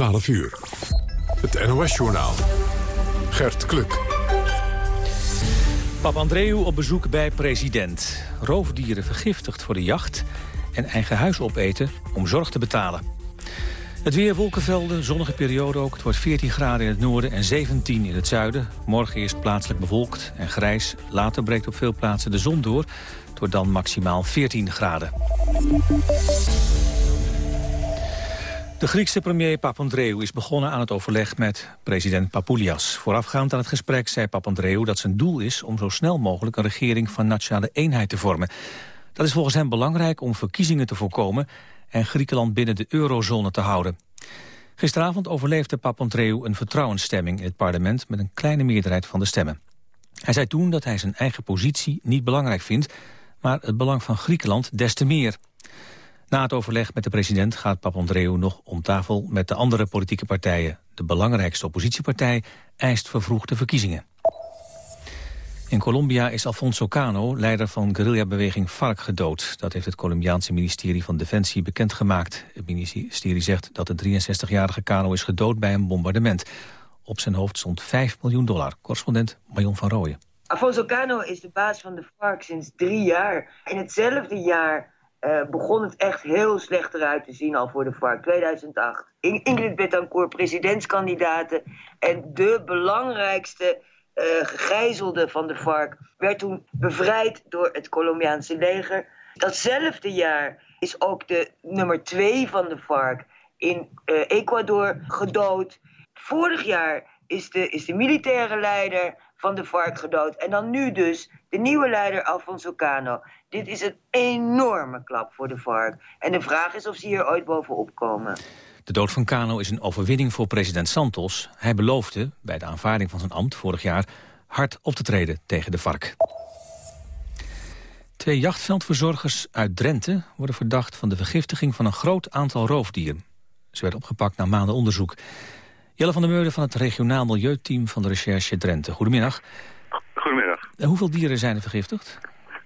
12 uur. Het NOS-journaal. Gert Kluk. Papandreou op bezoek bij president. Roofdieren vergiftigd voor de jacht. En eigen huis opeten om zorg te betalen. Het weer wolkenvelden, zonnige periode ook. Het wordt 14 graden in het noorden en 17 in het zuiden. Morgen eerst plaatselijk bewolkt en grijs. Later breekt op veel plaatsen de zon door. Het wordt dan maximaal 14 graden. De Griekse premier Papandreou is begonnen aan het overleg met president Papoulias. Voorafgaand aan het gesprek zei Papandreou dat zijn doel is om zo snel mogelijk een regering van nationale eenheid te vormen. Dat is volgens hem belangrijk om verkiezingen te voorkomen en Griekenland binnen de eurozone te houden. Gisteravond overleefde Papandreou een vertrouwensstemming in het parlement met een kleine meerderheid van de stemmen. Hij zei toen dat hij zijn eigen positie niet belangrijk vindt, maar het belang van Griekenland des te meer. Na het overleg met de president gaat Papandreou nog om tafel met de andere politieke partijen. De belangrijkste oppositiepartij eist vervroegde verkiezingen. In Colombia is Alfonso Cano, leider van guerrillabeweging FARC, gedood. Dat heeft het Colombiaanse ministerie van Defensie bekendgemaakt. Het ministerie zegt dat de 63-jarige Cano is gedood bij een bombardement. Op zijn hoofd stond 5 miljoen dollar. Correspondent Marion van Rooyen. Alfonso Cano is de baas van de FARC sinds drie jaar. In hetzelfde jaar uh, begon het echt heel slecht eruit te zien al voor de FARC. 2008. Ingrid Betancourt, presidentskandidaten. En de belangrijkste uh, gegijzelde van de FARC werd toen bevrijd door het Colombiaanse leger. Datzelfde jaar is ook de nummer twee van de FARC in uh, Ecuador gedood. Vorig jaar is de, is de militaire leider van de FARC gedood. En dan nu dus de nieuwe leider Alfonso Cano. Dit is een enorme klap voor de FARC. En de vraag is of ze hier ooit bovenop komen. De dood van Cano is een overwinning voor president Santos. Hij beloofde, bij de aanvaarding van zijn ambt vorig jaar... hard op te treden tegen de FARC. Twee jachtveldverzorgers uit Drenthe worden verdacht... van de vergiftiging van een groot aantal roofdieren. Ze werden opgepakt na maanden onderzoek. Jelle van der Meulen van het regionaal milieuteam van de recherche Drenthe. Goedemiddag. En hoeveel dieren zijn er vergiftigd?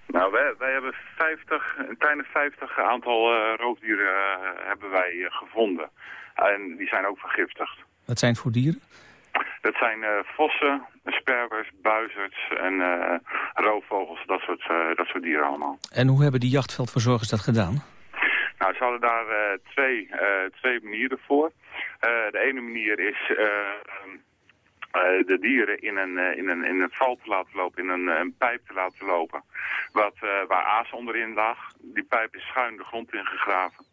Nou, wij, wij hebben 50, een kleine 50 aantal uh, roofdieren uh, hebben wij uh, gevonden. En die zijn ook vergiftigd. Wat zijn het voor dieren? Dat zijn vossen, sperwers, buizerds en roofvogels, dat soort, dat soort dieren allemaal. En hoe hebben die jachtveldverzorgers dat gedaan? Nou, ze hadden daar twee, twee manieren voor. de ene manier is uh, de dieren in een, uh, in, een, in een val te laten lopen, in een, een pijp te laten lopen. Wat, uh, waar aas onderin lag. Die pijp is schuin de grond ingegraven.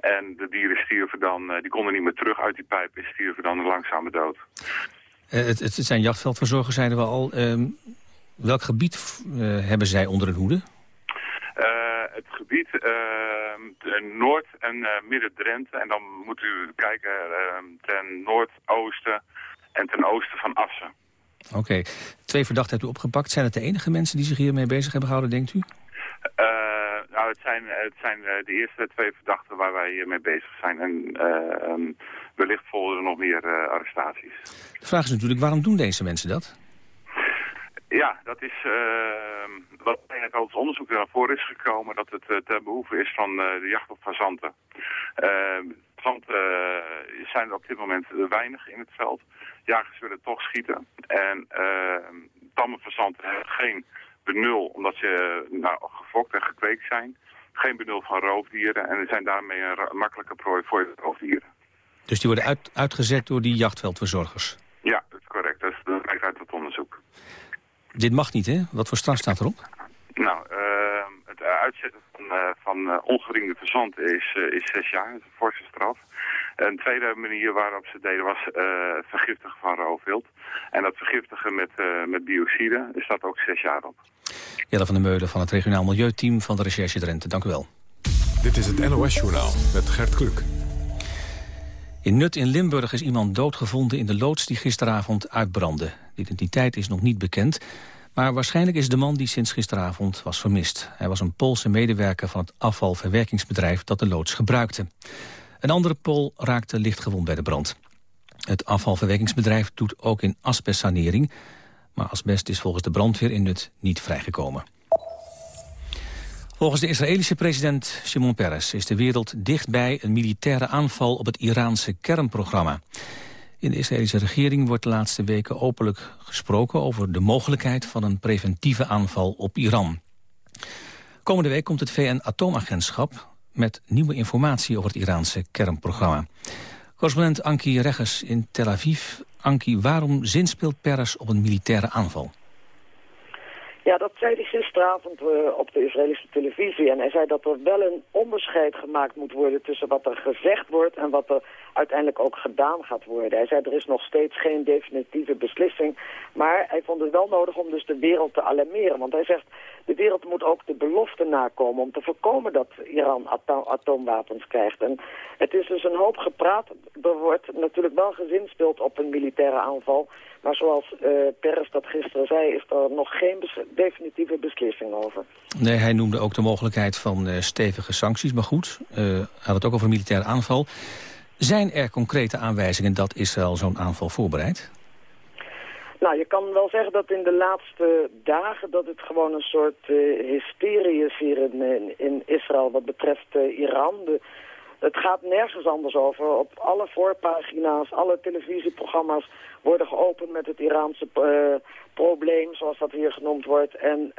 En de dieren stierven dan, die konden niet meer terug uit die pijp en stierven dan een langzame dood. Het, het, zijn jachtveldverzorgers, zeiden we al. Ehm, welk gebied hebben zij onder hun hoede? het gebied Noord- en Midden-Drenthe. En dan moet u kijken ten noordoosten en ten oosten van Assen. Oké. Okay. Twee verdachten hebt u opgepakt. Zijn het de enige mensen die zich hiermee bezig hebben gehouden, denkt u? Uh, nou, het zijn, het zijn de eerste twee verdachten waar wij mee bezig zijn. En uh, wellicht volgen er nog meer uh, arrestaties. De vraag is natuurlijk, waarom doen deze mensen dat? Ja, dat is wat eigenlijk al het onderzoek naar voren is gekomen... dat het ten behoeve is van de jacht op fazanten. Fazanten zijn er op dit moment weinig in het veld jagers willen toch schieten. En uh, tamme fazanten hebben geen benul, omdat ze nou, gefokt en gekweekt zijn. Geen benul van roofdieren en zijn daarmee een makkelijke prooi voor de roofdieren. Dus die worden uit, uitgezet door die jachtveldverzorgers? Ja, dat is correct. Dat, is, dat blijkt uit het onderzoek. Dit mag niet, hè? Wat voor straf staat erop? Nou, uh, het uitzetten van, uh, van uh, ongeringde verzand is, is zes jaar. Dat is een forse straf. Een tweede manier waarop ze deden was uh, vergiftigen van roofwild. En dat vergiftigen met, uh, met biocide, staat ook zes jaar op. Jelle van der Meulen van het regionaal milieuteam van de Recherche Drenthe. Dank u wel. Dit is het NOS-journaal met Gert Kluk. In Nut in Limburg is iemand doodgevonden in de loods die gisteravond uitbrandde. De identiteit is nog niet bekend, maar waarschijnlijk is de man die sinds gisteravond was vermist. Hij was een Poolse medewerker van het afvalverwerkingsbedrijf dat de loods gebruikte. Een andere Pool raakte lichtgewond bij de brand. Het afvalverwerkingsbedrijf doet ook in asbestsanering... maar asbest is volgens de brandweer in Nut niet vrijgekomen. Volgens de Israëlische president Shimon Peres is de wereld dichtbij een militaire aanval op het Iraanse kernprogramma. In de Israëlische regering wordt de laatste weken openlijk gesproken over de mogelijkheid van een preventieve aanval op Iran. Komende week komt het VN-atoomagentschap met nieuwe informatie over het Iraanse kernprogramma. Correspondent Anki Reggers in Tel Aviv. Anki, waarom zinspeelt Peres op een militaire aanval? Ja, dat zei hij gisteravond uh, op de Israëlische televisie. En hij zei dat er wel een onderscheid gemaakt moet worden tussen wat er gezegd wordt en wat er uiteindelijk ook gedaan gaat worden. Hij zei er is nog steeds geen definitieve beslissing. Maar hij vond het wel nodig om dus de wereld te alarmeren. Want hij zegt de wereld moet ook de belofte nakomen om te voorkomen dat Iran atoomwapens krijgt. En het is dus een hoop gepraat. Er wordt natuurlijk wel gezinspeeld op een militaire aanval. Maar zoals uh, Peres dat gisteren zei, is er nog geen definitieve beslissing over. Nee, hij noemde ook de mogelijkheid van uh, stevige sancties. Maar goed, uh, hij had het ook over een militaire aanval. Zijn er concrete aanwijzingen dat Israël zo'n aanval voorbereidt? Nou, je kan wel zeggen dat in de laatste dagen dat het gewoon een soort uh, hysterie is hier in, in, Israël wat betreft uh, Iran. De, het gaat nergens anders over. Op alle voorpagina's, alle televisieprogramma's worden geopend met het Iraanse uh, probleem, zoals dat hier genoemd wordt. En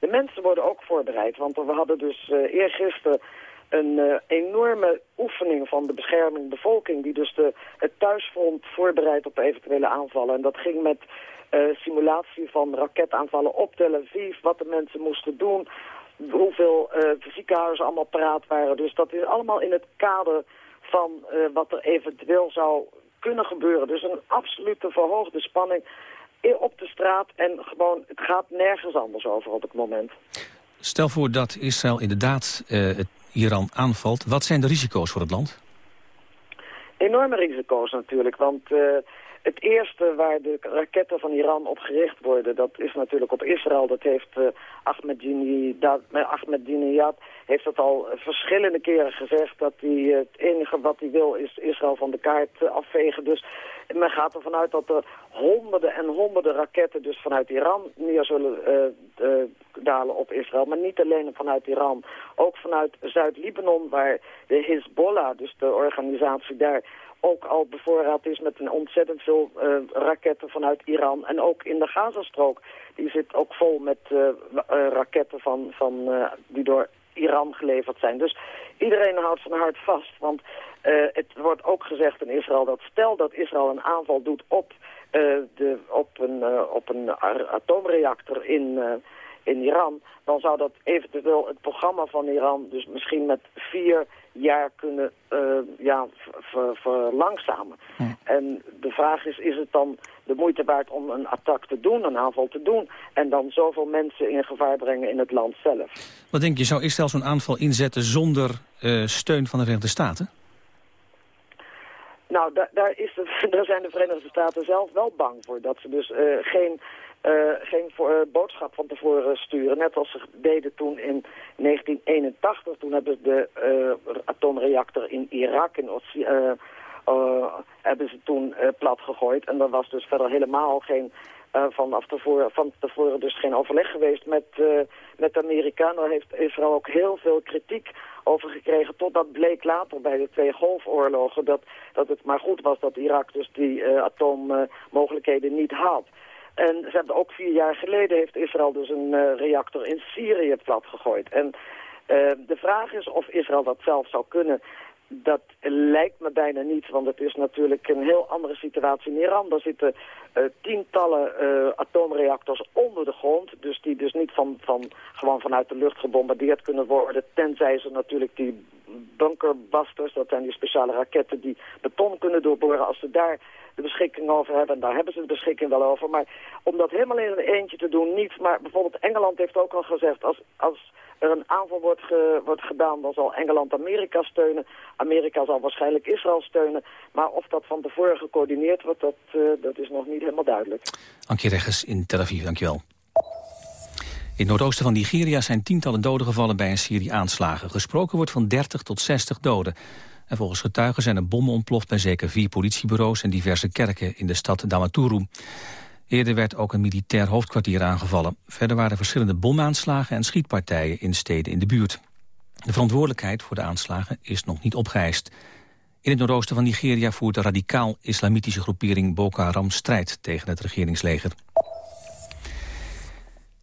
de mensen worden ook voorbereid, want we hadden dus eergisteren een uh, enorme oefening van de bescherming bevolking... die dus de, het thuisfront voorbereidt op eventuele aanvallen. En dat ging met uh, simulatie van raketaanvallen op Tel Aviv... wat de mensen moesten doen, hoeveel uh, ziekenhuizen allemaal paraat waren. Dus dat is allemaal in het kader van wat er eventueel zou kunnen gebeuren. Dus een absolute verhoogde spanning op de straat. En gewoon, het gaat nergens anders over op het moment. Stel voor dat Israël inderdaad het Iran aanvalt. Wat zijn de risico's voor het land? Enorme risico's natuurlijk, want uh, het eerste waar de raketten van Iran op gericht worden, dat is natuurlijk op Israël. Dat heeft uh, Ahmadinejad heeft dat al verschillende keren gezegd. Dat hij het enige wat hij wil is Israël van de kaart afvegen. Dus men gaat ervan uit dat er honderden en honderden raketten dus vanuit Iran neer zullen dalen op Israël. Maar niet alleen vanuit Iran, ook vanuit Zuid-Libanon waar de Hezbollah, dus de organisatie daar ook al bevoorraad is met een ontzettend veel uh, raketten vanuit Iran. En ook in de Gazastrook, die zit ook vol met uh, uh, raketten van, van, die door Iran geleverd zijn. Dus iedereen houdt zijn hart vast, want het wordt ook gezegd in Israël dat stel dat Israël een aanval doet op, de, op een, op een atoomreactor in in Iran, dan zou dat eventueel het programma van Iran dus misschien met vier jaar kunnen uh, ja, verlangzamen. Hm. En de vraag is, is het dan de moeite waard om een attack te doen, een aanval te doen... en dan zoveel mensen in gevaar brengen in het land zelf? Wat denk je, zou Israël zo'n aanval inzetten zonder uh, steun van de Verenigde Staten? Nou, daar, daar, is het, daar zijn de Verenigde Staten zelf wel bang voor. Dat ze dus uh, geen geen voor, uh, boodschap van tevoren sturen. Net als ze deden toen in 1981. Toen hebben ze de uh, atoomreactor in Irak, in hebben ze toen plat gegooid. En er was dus verder helemaal geen... vanaf tevoren, van tevoren dus geen overleg geweest met, met de Amerikanen. Daar heeft Israël ook heel veel kritiek over gekregen. Totdat bleek later bij de twee golfoorlogen dat, dat het maar goed was dat Irak dus die atoommogelijkheden niet had. En ze hebben ook vier jaar geleden heeft Israël dus een uh, reactor in Syrië plat gegooid. En uh, de vraag is of Israël dat zelf zou kunnen. Dat lijkt me bijna niet, want het is natuurlijk een heel andere situatie in Iran. Daar zitten uh, tientallen atoomreactors onder de grond. Dus die dus niet van, van, gewoon vanuit de lucht gebombardeerd kunnen worden. Tenzij ze natuurlijk die bunkerbusters, dat zijn die speciale raketten die beton kunnen doorboren. Als ze daar de beschikking over hebben. En daar hebben ze de beschikking wel over. Maar om dat helemaal in een eentje te doen, niet. Maar bijvoorbeeld Engeland heeft ook al gezegd... als, als er een aanval wordt, wordt gedaan, dan zal Engeland Amerika steunen. Amerika zal waarschijnlijk Israël steunen. Maar of dat van tevoren gecoördineerd wordt, dat, uh, dat is nog niet helemaal duidelijk. Ankie Reggers in Tel Aviv, dankjewel. In het noordoosten van Nigeria zijn tientallen doden gevallen bij een serie aanslagen. Gesproken wordt van 30 tot 60 doden. En volgens getuigen zijn er bommen ontploft bij zeker vier politiebureaus en diverse kerken in de stad Damaturu. Eerder werd ook een militair hoofdkwartier aangevallen. Verder waren verschillende bomaanslagen en schietpartijen in steden in de buurt. De verantwoordelijkheid voor de aanslagen is nog niet opgeëist. In het noordoosten van Nigeria voert de radicaal-islamitische groepering Boko Haram strijd tegen het regeringsleger.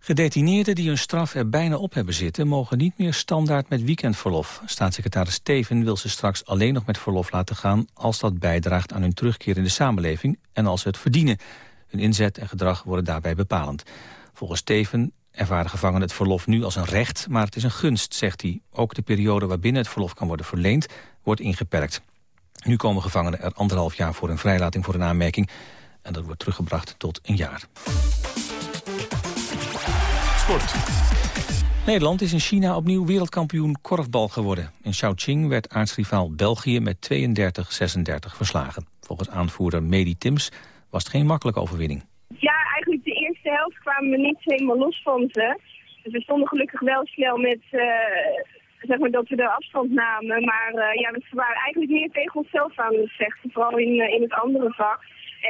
Gedetineerden die hun straf er bijna op hebben zitten... mogen niet meer standaard met weekendverlof. Staatssecretaris Steven wil ze straks alleen nog met verlof laten gaan... als dat bijdraagt aan hun terugkeer in de samenleving en als ze het verdienen. Hun inzet en gedrag worden daarbij bepalend. Volgens Steven ervaren gevangenen het verlof nu als een recht... maar het is een gunst, zegt hij. Ook de periode waarbinnen het verlof kan worden verleend... wordt ingeperkt. Nu komen gevangenen er anderhalf jaar voor een vrijlating voor een aanmerking... en dat wordt teruggebracht tot een jaar. Sport. Nederland is in China opnieuw wereldkampioen korfbal geworden. In Chongqing werd aartsrivaal België met 32-36 verslagen. Volgens aanvoerder Medi Tims was het geen makkelijke overwinning. Ja, eigenlijk de eerste helft kwamen we niet helemaal los van ze. Dus we stonden gelukkig wel snel met, uh, zeg maar, dat we de afstand namen. Maar uh, ja, we waren eigenlijk meer tegen onszelf aan het vechten, vooral in, uh, in het andere vak.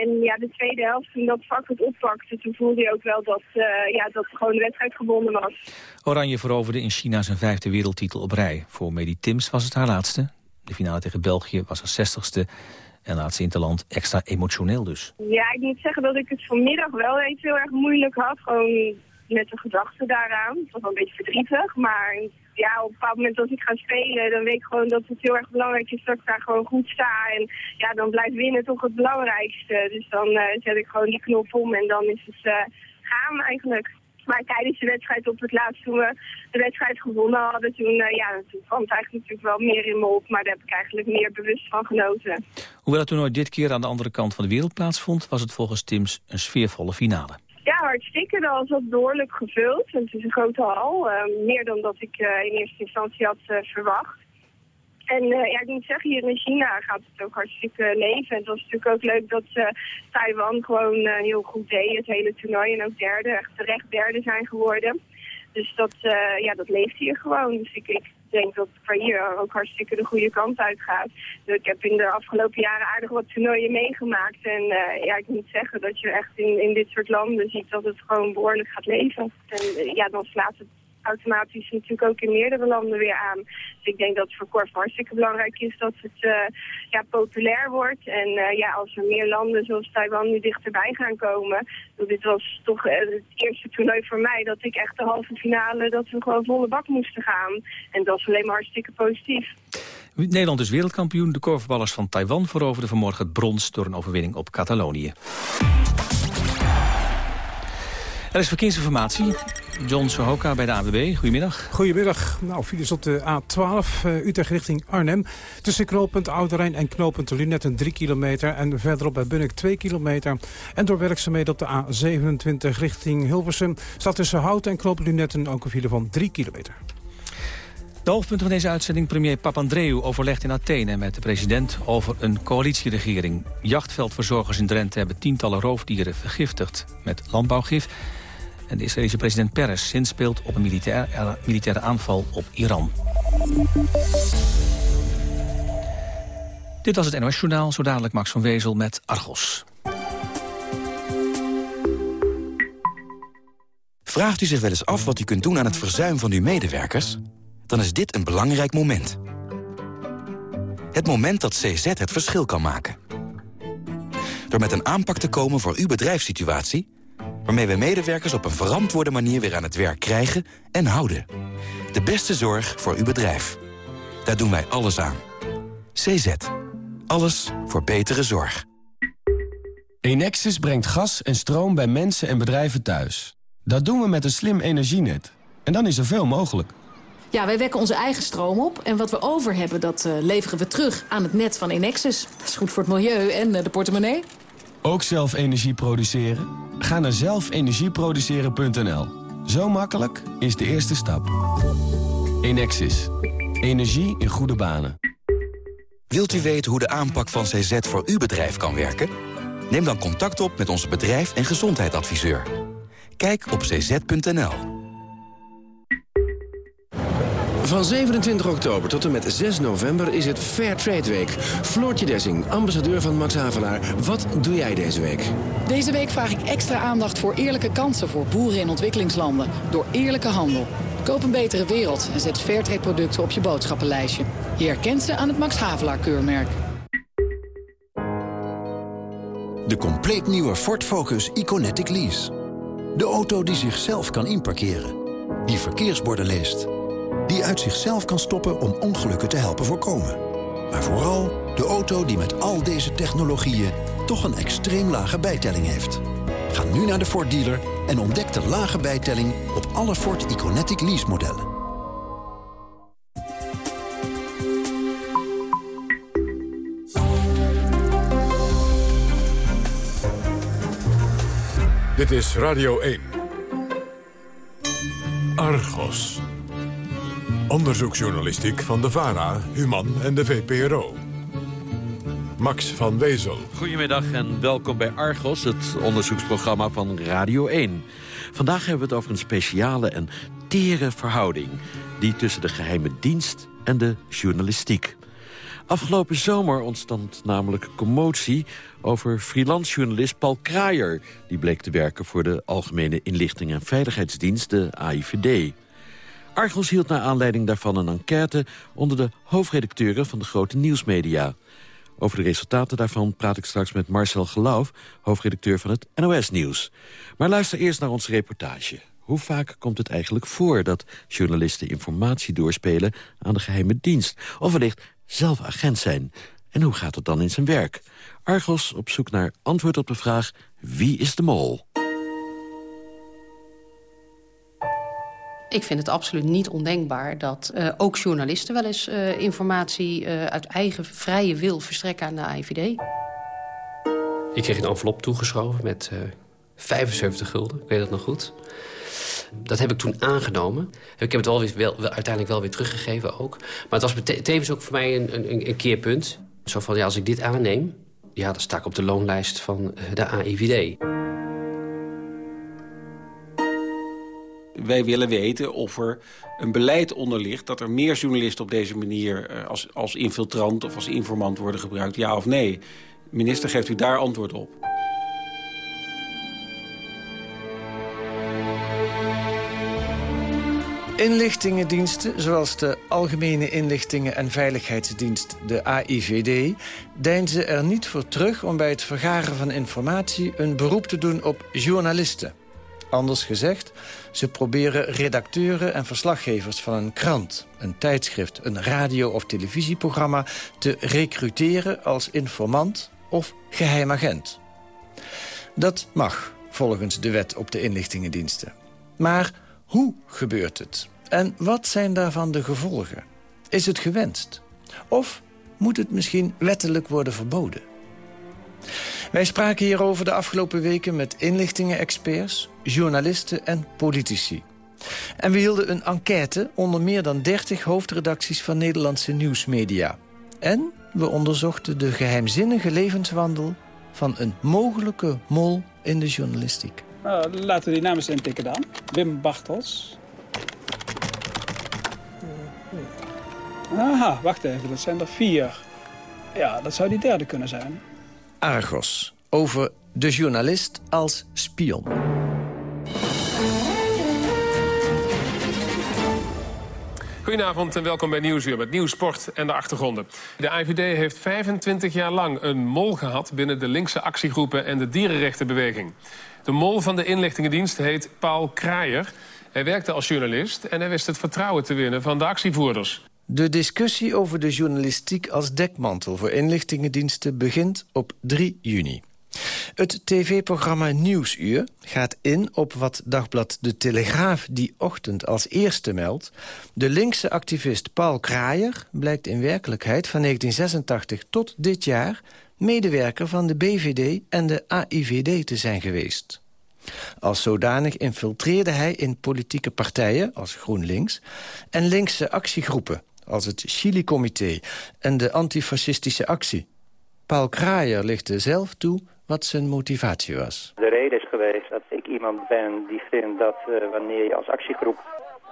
En ja, de tweede helft, toen dat vak het oppakte, toen voelde je ook wel dat, uh, ja, dat gewoon de wedstrijd gewonnen was. Oranje veroverde in China zijn vijfde wereldtitel op rij. Voor Medi Tims was het haar laatste. De finale tegen België was haar zestigste. En laat ze in het land extra emotioneel dus. Ja, ik moet zeggen dat ik het vanmiddag wel eens heel erg moeilijk had. Gewoon met de gedachten daaraan. Het was wel een beetje verdrietig, maar ja, op een bepaald moment als ik ga spelen, dan weet ik gewoon dat het heel erg belangrijk is dat ik daar gewoon goed sta. En ja, dan blijft winnen toch het belangrijkste. Dus dan uh, zet ik gewoon die knop om en dan is het uh, gaan eigenlijk. Maar tijdens de wedstrijd op het laatst, toen we de wedstrijd gewonnen hadden, toen, uh, ja, toen kwam het eigenlijk natuurlijk wel meer in me op. Maar daar heb ik eigenlijk meer bewust van genoten. Hoewel het toernooi dit keer aan de andere kant van de wereld plaatsvond, was het volgens Tims een sfeervolle finale. Hartstikke. Dat was wat behoorlijk gevuld. Het is een grote hal. Uh, meer dan dat ik uh, in eerste instantie had uh, verwacht. En ja, ik moet zeggen, hier in China gaat het ook hartstikke leven. En het was natuurlijk ook leuk dat Taiwan gewoon heel goed deed, het hele toernooi. En ook derde, echt terecht derde zijn geworden. Dus dat, ja, dat leeft hier gewoon. Dus ik denk dat hier ook hartstikke de goede kant uitgaat. Dus ik heb in de afgelopen jaren aardig wat toernooien meegemaakt. En uh, ja, ik moet zeggen dat je echt in, in dit soort landen ziet dat het gewoon behoorlijk gaat leven. En uh, ja, dan slaat het automatisch natuurlijk ook in meerdere landen weer aan. Dus ik denk dat het voor Korf hartstikke belangrijk is dat het uh, ja, populair wordt. En uh, ja, als er meer landen zoals Taiwan nu dichterbij gaan komen. Dit was toch uh, het eerste toernooi voor mij dat ik echt de halve finale, dat we gewoon volle bak moesten gaan. En dat is alleen maar hartstikke positief. Nederland is wereldkampioen. De korfballers van Taiwan veroverden vanmorgen het brons door een overwinning op Catalonië. Er is verkeersinformatie. John Sohoka bij de AWB. Goedemiddag. Goedemiddag. Nou, files op de A12, uh, Utrecht richting Arnhem. Tussen knooppunt Ouderijn en knooppunt Lunetten 3 kilometer. En verderop bij Bunnik 2 kilometer. En door werkzaamheden op de A27 richting Hilversum... staat tussen Hout en knooppunt Lunetten ook een file van 3 kilometer. De hoofdpunten van deze uitzending, premier Papandreou overlegt in Athene met de president over een coalitieregering. Jachtveldverzorgers in Drenthe hebben tientallen roofdieren vergiftigd met landbouwgif. En de Israëlische president Peres zinspeelt op een militair, uh, militaire aanval op Iran. Dit was het NOS Journaal, zo dadelijk Max van Wezel met Argos. Vraagt u zich wel eens af wat u kunt doen aan het verzuim van uw medewerkers? Dan is dit een belangrijk moment. Het moment dat CZ het verschil kan maken. Door met een aanpak te komen voor uw bedrijfssituatie waarmee we medewerkers op een verantwoorde manier weer aan het werk krijgen en houden. De beste zorg voor uw bedrijf. Daar doen wij alles aan. CZ. Alles voor betere zorg. Enexis brengt gas en stroom bij mensen en bedrijven thuis. Dat doen we met een slim energienet. En dan is er veel mogelijk. Ja, wij wekken onze eigen stroom op. En wat we over hebben, dat uh, leveren we terug aan het net van Enexis. Dat is goed voor het milieu en uh, de portemonnee. Ook zelf energie produceren? Ga naar zelfenergieproduceren.nl. Zo makkelijk is de eerste stap. Enexis. Energie in goede banen. Wilt u weten hoe de aanpak van CZ voor uw bedrijf kan werken? Neem dan contact op met onze bedrijf- en gezondheidsadviseur. Kijk op cz.nl. Van 27 oktober tot en met 6 november is het Fair Trade Week. Floortje Dessing, ambassadeur van Max Havelaar. Wat doe jij deze week? Deze week vraag ik extra aandacht voor eerlijke kansen voor boeren in ontwikkelingslanden. Door eerlijke handel. Koop een betere wereld en zet Fairtrade producten op je boodschappenlijstje. Je herkent ze aan het Max Havelaar keurmerk. De compleet nieuwe Ford Focus Iconetic Lease. De auto die zichzelf kan inparkeren. Die verkeersborden leest. Die uit zichzelf kan stoppen om ongelukken te helpen voorkomen. Maar vooral de auto die met al deze technologieën... toch een extreem lage bijtelling heeft. Ga nu naar de Ford dealer en ontdek de lage bijtelling... op alle Ford Iconetic lease modellen. Dit is Radio 1. Argos. Onderzoeksjournalistiek van de VARA, Human en de VPRO. Max van Wezel. Goedemiddag en welkom bij Argos, het onderzoeksprogramma van Radio 1. Vandaag hebben we het over een speciale en tere verhouding... die tussen de geheime dienst en de journalistiek. Afgelopen zomer ontstond namelijk commotie over freelancejournalist Paul Kraaier. Die bleek te werken voor de Algemene Inlichting en Veiligheidsdienst, de AIVD. Argos hield naar aanleiding daarvan een enquête onder de hoofdredacteuren van de grote nieuwsmedia. Over de resultaten daarvan praat ik straks met Marcel Geloof, hoofdredacteur van het NOS Nieuws. Maar luister eerst naar onze reportage. Hoe vaak komt het eigenlijk voor dat journalisten informatie doorspelen aan de geheime dienst? Of wellicht zelf agent zijn? En hoe gaat het dan in zijn werk? Argos op zoek naar antwoord op de vraag wie is de mol? Ik vind het absoluut niet ondenkbaar dat uh, ook journalisten wel eens uh, informatie uh, uit eigen vrije wil verstrekken aan de AIVD. Ik kreeg een envelop toegeschoven met 75 gulden, ik weet dat nog goed. Dat heb ik toen aangenomen. Ik heb het wel, weer, uiteindelijk wel weer teruggegeven ook. Maar het was tevens ook voor mij een, een, een keerpunt. Zo van, ja, als ik dit aanneem, ja, dan sta ik op de loonlijst van de AIVD. Wij willen weten of er een beleid onder ligt... dat er meer journalisten op deze manier als, als infiltrant of als informant worden gebruikt. Ja of nee? Minister, geeft u daar antwoord op? Inlichtingendiensten, zoals de Algemene Inlichtingen en Veiligheidsdienst, de AIVD... deinzen er niet voor terug om bij het vergaren van informatie... een beroep te doen op journalisten. Anders gezegd, ze proberen redacteuren en verslaggevers van een krant... een tijdschrift, een radio- of televisieprogramma... te recruteren als informant of geheim agent. Dat mag, volgens de wet op de inlichtingendiensten. Maar hoe gebeurt het? En wat zijn daarvan de gevolgen? Is het gewenst? Of moet het misschien wettelijk worden verboden? Wij spraken hierover de afgelopen weken met inlichtingen-experts, journalisten en politici. En we hielden een enquête onder meer dan 30 hoofdredacties van Nederlandse nieuwsmedia. En we onderzochten de geheimzinnige levenswandel van een mogelijke mol in de journalistiek. Nou, laten we die namen eens intikken dan. Wim Bartels. Aha, wacht even, dat zijn er vier. Ja, dat zou die derde kunnen zijn. Argos, over de journalist als spion. Goedenavond en welkom bij Nieuwsuur met nieuws, sport en de achtergronden. De IVD heeft 25 jaar lang een mol gehad binnen de linkse actiegroepen en de dierenrechtenbeweging. De mol van de inlichtingendienst heet Paul Kraaier. Hij werkte als journalist en hij wist het vertrouwen te winnen van de actievoerders. De discussie over de journalistiek als dekmantel voor inlichtingendiensten begint op 3 juni. Het tv-programma Nieuwsuur gaat in op wat dagblad De Telegraaf die ochtend als eerste meldt. De linkse activist Paul Kraaier blijkt in werkelijkheid van 1986 tot dit jaar medewerker van de BVD en de AIVD te zijn geweest. Als zodanig infiltreerde hij in politieke partijen als GroenLinks... en linkse actiegroepen als het Chili-comité en de antifascistische actie. Paul Kraaier lichtte zelf toe wat zijn motivatie was. De reden is geweest dat ik iemand ben die vindt dat uh, wanneer je als actiegroep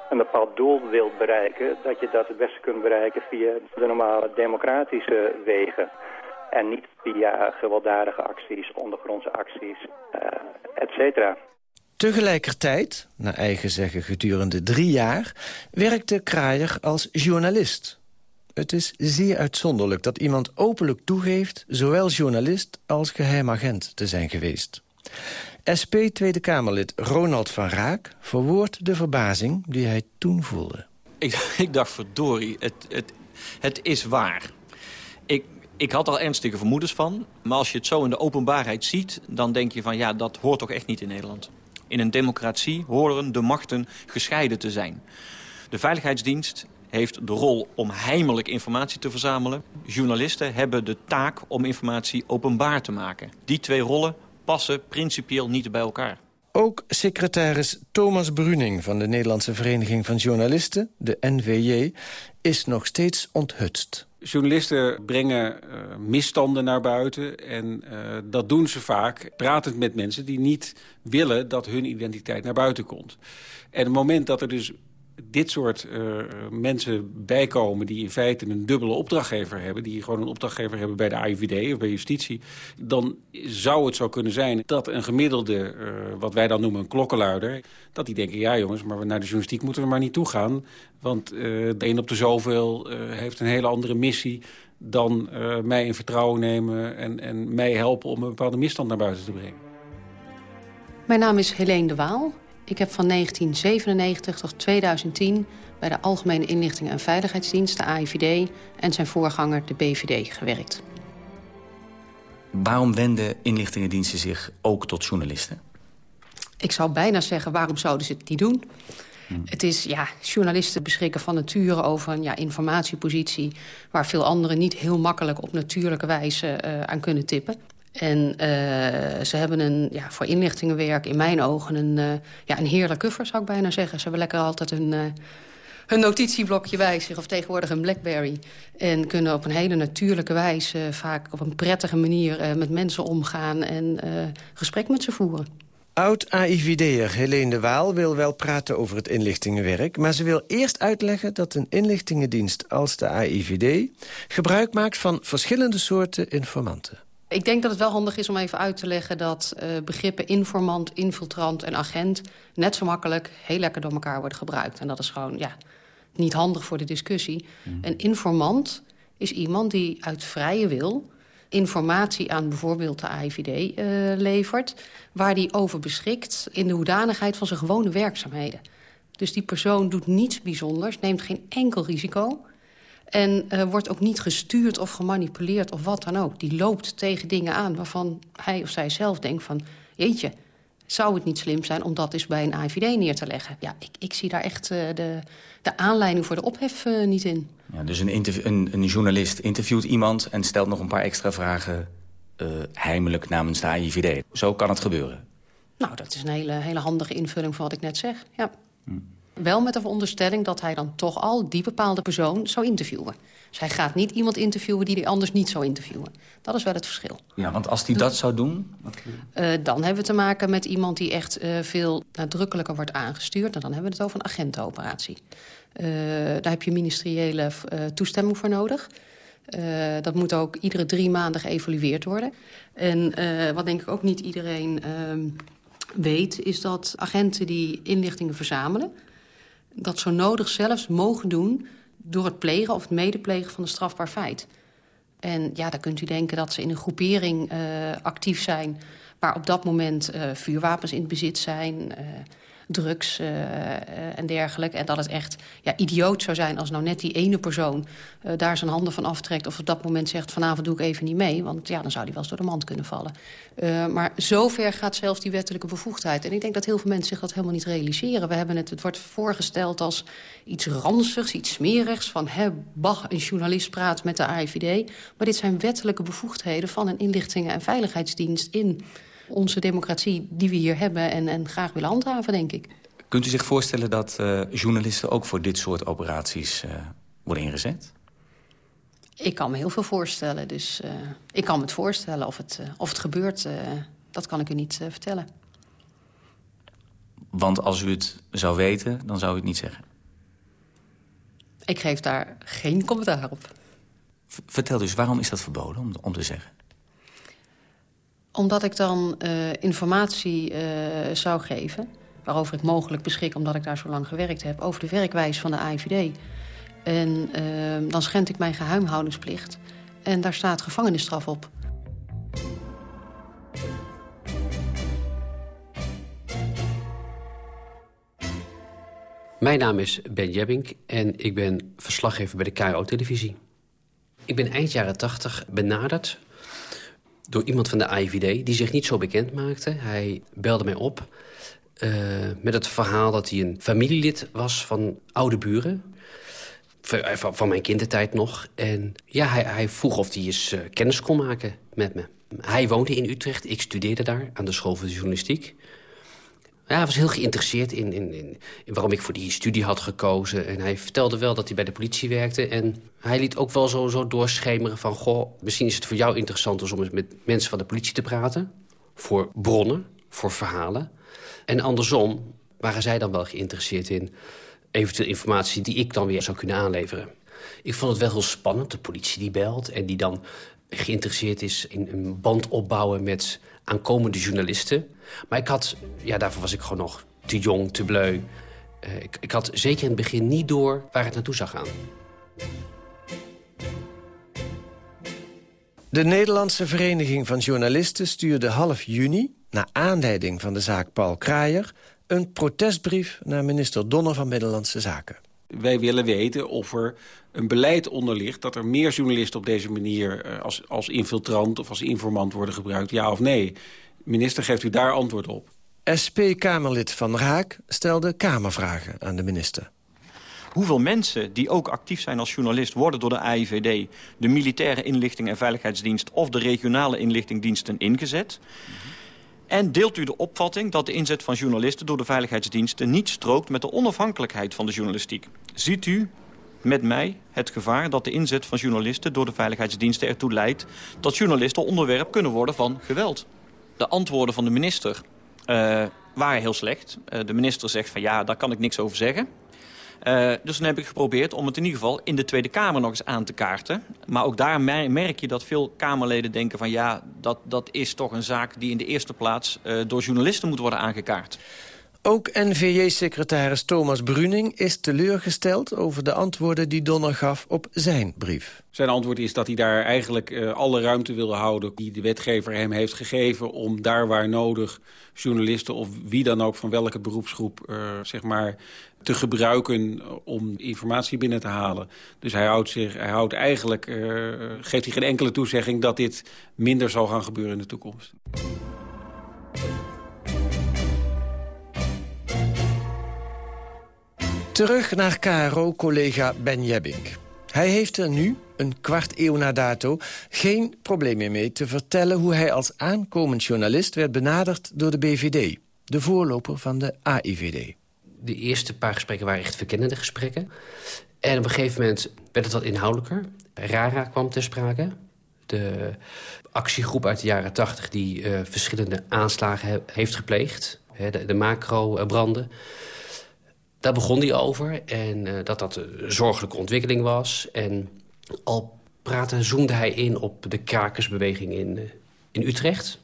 een bepaald doel wilt bereiken, dat je dat het beste kunt bereiken via de normale democratische wegen. En niet via gewelddadige acties, ondergrondse acties, uh, et cetera. Tegelijkertijd, naar eigen zeggen gedurende drie jaar... werkte Kraaier als journalist. Het is zeer uitzonderlijk dat iemand openlijk toegeeft... zowel journalist als geheim agent te zijn geweest. SP Tweede Kamerlid Ronald van Raak verwoordt de verbazing die hij toen voelde. Ik, ik dacht, verdorie, het, het, het is waar. Ik, ik had al ernstige vermoedens van. Maar als je het zo in de openbaarheid ziet... dan denk je van ja, dat hoort toch echt niet in Nederland. In een democratie horen de machten gescheiden te zijn. De Veiligheidsdienst heeft de rol om heimelijk informatie te verzamelen. Journalisten hebben de taak om informatie openbaar te maken. Die twee rollen passen principieel niet bij elkaar. Ook secretaris Thomas Bruning van de Nederlandse Vereniging van Journalisten, de NVJ, is nog steeds onthutst. Journalisten brengen uh, misstanden naar buiten en uh, dat doen ze vaak pratend met mensen die niet willen dat hun identiteit naar buiten komt. En het moment dat er dus dit soort uh, mensen bijkomen die in feite een dubbele opdrachtgever hebben... die gewoon een opdrachtgever hebben bij de AIVD of bij justitie... dan zou het zo kunnen zijn dat een gemiddelde, uh, wat wij dan noemen een klokkenluider... dat die denken, ja jongens, maar naar de journalistiek moeten we maar niet toe gaan... want de een op de zoveel heeft een hele andere missie dan mij in vertrouwen nemen... En, en mij helpen om een bepaalde misstand naar buiten te brengen. Mijn naam is Helene de Waal. Ik heb van 1997 tot 2010 bij de Algemene Inlichtingen en Veiligheidsdienst, de AIVD... en zijn voorganger, de BVD, gewerkt. Waarom wenden inlichtingendiensten zich ook tot journalisten? Ik zou bijna zeggen, waarom zouden ze het niet doen? Hmm. Het is, ja, journalisten beschikken van nature over een ja, informatiepositie... waar veel anderen niet heel makkelijk op natuurlijke wijze uh, aan kunnen tippen. En uh, ze hebben een, ja, voor inlichtingenwerk in mijn ogen een, uh, ja, een heerlijk cover, zou ik bijna zeggen. Ze hebben lekker altijd een, uh, hun notitieblokje bij zich, of tegenwoordig een Blackberry. En kunnen op een hele natuurlijke wijze, vaak op een prettige manier... met mensen omgaan en gesprek met ze voeren. Oud-AIVD'er Helene de Waal wil wel praten over het inlichtingenwerk... maar ze wil eerst uitleggen dat een inlichtingendienst als de AIVD... gebruik maakt van verschillende soorten informanten. Ik denk dat het wel handig is om even uit te leggen... dat uh, begrippen informant, infiltrant en agent... net zo makkelijk heel lekker door elkaar worden gebruikt. En dat is gewoon ja, niet handig voor de discussie. Mm. Een informant is iemand die uit vrije wil informatie aan bijvoorbeeld de AIVD uh, eh, levert... waar die over beschikt in de hoedanigheid van zijn gewone werkzaamheden. Dus die persoon doet niets bijzonders, neemt geen enkel risico... En uh, wordt ook niet gestuurd of gemanipuleerd of wat dan ook. Die loopt tegen dingen aan waarvan hij of zij zelf denkt van... jeetje, zou het niet slim zijn om dat eens bij een AIVD neer te leggen? Ja, ik, ik zie daar echt uh, de, de aanleiding voor de ophef uh, niet in. Ja, dus een, een, een, journalist interviewt iemand en stelt nog een paar extra vragen... heimelijk namens de AIVD. Zo kan het gebeuren. Nou, dat is een hele, hele handige invulling van wat ik net zeg, ja. Hm. Wel met de veronderstelling dat hij dan toch al die bepaalde persoon zou interviewen. Dus hij gaat niet iemand interviewen die hij anders niet zou interviewen. Dat is wel het verschil. Ja, want als hij dat zou doen... Uh, dan hebben we te maken met iemand die echt uh, veel nadrukkelijker wordt aangestuurd. En dan hebben we het over een agentenoperatie. Uh, daar heb je ministeriële toestemming voor nodig. dat moet ook iedere drie maanden geëvalueerd worden. En wat denk ik ook niet iedereen ehm, weet... is dat agenten die inlichtingen verzamelen dat zo nodig zelfs mogen doen... door het plegen of het medeplegen van een strafbaar feit. En ja, dan kunt u denken dat ze in een groepering uh, actief zijn... waar op dat moment uh, vuurwapens in bezit zijn... Drugs uh, en dergelijke. En dat het echt ja, idioot zou zijn als nou net die ene persoon... Uh, daar zijn handen van aftrekt of op dat moment zegt... vanavond doe ik even niet mee, want ja, dan zou die wel eens door de mand kunnen vallen. Maar zover gaat zelfs die wettelijke bevoegdheid. En ik denk dat heel veel mensen zich dat helemaal niet realiseren. We hebben het, het wordt voorgesteld als iets ranzigs, iets smerigs... van hè, bah, een journalist praat met de AIVD. Maar dit zijn wettelijke bevoegdheden van een inlichtingen- en veiligheidsdienst... in onze democratie die we hier hebben en, en graag willen handhaven, denk ik. Kunt u zich voorstellen dat uh, journalisten ook voor dit soort operaties uh, worden ingezet? Ik kan me heel veel voorstellen. Dus uh, ik kan me het voorstellen of het, of het gebeurt. dat kan ik u niet vertellen. Want als u het zou weten, dan zou u het niet zeggen? Ik geef daar geen commentaar op. vertel dus, waarom is dat verboden om, om te zeggen? Omdat ik dan uh, informatie uh, zou geven... waarover ik mogelijk beschik omdat ik daar zo lang gewerkt heb... over de werkwijze van de AIVD. En uh, dan schend ik mijn geheimhoudingsplicht. En daar staat gevangenisstraf op. Mijn naam is Ben Jebbink en ik ben verslaggever bij de KRO-televisie. Ik ben eind jaren 80 benaderd door iemand van de AIVD... die zich niet zo bekend maakte. Hij belde mij op uh, met het verhaal dat hij een familielid was van oude buren... Van, van mijn kindertijd nog. En ja, hij, hij vroeg of hij eens uh, kennis kon maken met me. Hij woonde in Utrecht, ik studeerde daar aan de school voor de journalistiek. Ja, hij was heel geïnteresseerd in, in, in, waarom ik voor die studie had gekozen. En hij vertelde wel dat hij bij de politie werkte. En hij liet ook wel zo, zo doorschemeren van... goh, misschien is het voor jou interessant om met mensen van de politie te praten. Voor bronnen, voor verhalen. En andersom waren zij dan wel geïnteresseerd in... eventueel informatie die ik dan weer zou kunnen aanleveren. Ik vond het wel heel spannend, de politie die belt... en die dan geïnteresseerd is in een band opbouwen met aankomende journalisten. Maar ik had, ja, daarvoor was ik gewoon nog te jong, te bleu. Uh, ik, ik had zeker in het begin niet door waar het naartoe zou gaan. De Nederlandse Vereniging van Journalisten stuurde half juni... naar aanleiding van de zaak Paul Kraaier... een protestbrief naar minister Donner van Binnenlandse Zaken. Wij willen weten of er een beleid onder ligt... dat er meer journalisten op deze manier uh, als, als infiltrant of als informant worden gebruikt, ja of nee. Minister, geeft u daar antwoord op? SP-Kamerlid Van Raak stelde Kamervragen aan de minister. Hoeveel mensen die ook actief zijn als journalist... worden door de AIVD, de Militaire Inlichting en Veiligheidsdienst... of de regionale inlichtingdiensten ingezet? En deelt u de opvatting dat de inzet van journalisten... door de veiligheidsdiensten niet strookt met de onafhankelijkheid van de journalistiek? Ziet u met mij het gevaar dat de inzet van journalisten... door de veiligheidsdiensten ertoe leidt... dat journalisten onderwerp kunnen worden van geweld? De antwoorden van de minister uh, waren heel slecht. Uh, de minister zegt van ja, daar kan ik niks over zeggen. Uh, dus dan heb ik geprobeerd om het in ieder geval in de Tweede Kamer nog eens aan te kaarten. Maar ook daar merk je dat veel Kamerleden denken van ja, dat, dat is toch een zaak die in de eerste plaats door journalisten moet worden aangekaart. Ook NVJ-secretaris Thomas Bruning is teleurgesteld over de antwoorden die Donner gaf op zijn brief. Zijn antwoord is dat hij daar eigenlijk uh, alle ruimte wil houden die de wetgever hem heeft gegeven om daar waar nodig journalisten of wie dan ook van welke beroepsgroep uh, zeg maar te gebruiken om informatie binnen te halen. Dus hij houdt, zich, hij houdt eigenlijk, uh, geeft hij geen enkele toezegging dat dit minder zal gaan gebeuren in de toekomst. Terug naar KRO-collega Ben Jebbink. Hij heeft er nu, een kwart eeuw na dato, geen probleem meer mee te vertellen... hoe hij als aankomend journalist werd benaderd door de BVD... de voorloper van de AIVD. De eerste paar gesprekken waren echt verkennende gesprekken. En op een gegeven moment werd het wat inhoudelijker. RARA kwam ter sprake. De actiegroep uit de jaren tachtig die uh, verschillende aanslagen he heeft gepleegd. de, de macro-branden. Daar begon hij over en uh, dat dat een zorgelijke ontwikkeling was. En al praten zoomde hij in op de krakersbeweging in, uh, in Utrecht.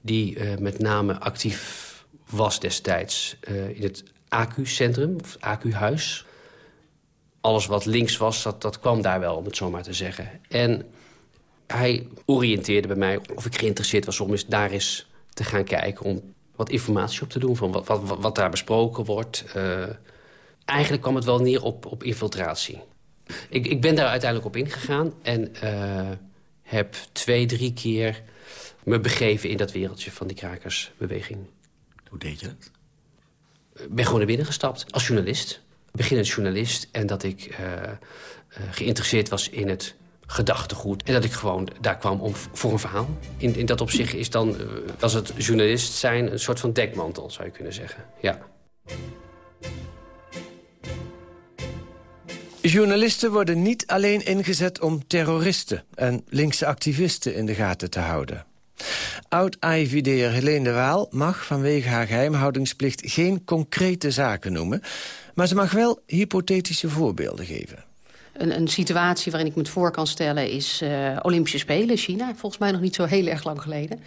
Die uh, met name actief was destijds in het AQ-centrum, of AQ-huis. Alles wat links was, dat, dat kwam daar wel, om het zo maar te zeggen. En hij oriënteerde bij mij of ik geïnteresseerd was om eens daar eens te gaan kijken... om wat informatie op te doen van wat, wat, wat daar besproken wordt. Uh, eigenlijk kwam het wel neer op, op infiltratie. Ik, ik ben daar uiteindelijk op ingegaan en uh, heb twee, drie keer me begeven in dat wereldje van die krakersbeweging. Hoe deed je dat? Ik ben gewoon naar binnen gestapt als journalist. Beginnend journalist en dat ik uh, uh, geïnteresseerd was in het gedachtegoed. En dat ik gewoon daar kwam om, voor een verhaal. In, in dat opzicht is dan, uh, was het journalist zijn een soort van dekmantel, zou je kunnen zeggen. Ja. Journalisten worden niet alleen ingezet om terroristen en linkse activisten in de gaten te houden. Oud-IVD'er Helene de Waal mag vanwege haar geheimhoudingsplicht geen concrete zaken noemen. Maar ze mag wel hypothetische voorbeelden geven. Een, een, situatie waarin ik me het voor kan stellen is uh, Olympische Spelen, China. Volgens mij nog niet zo heel erg lang geleden.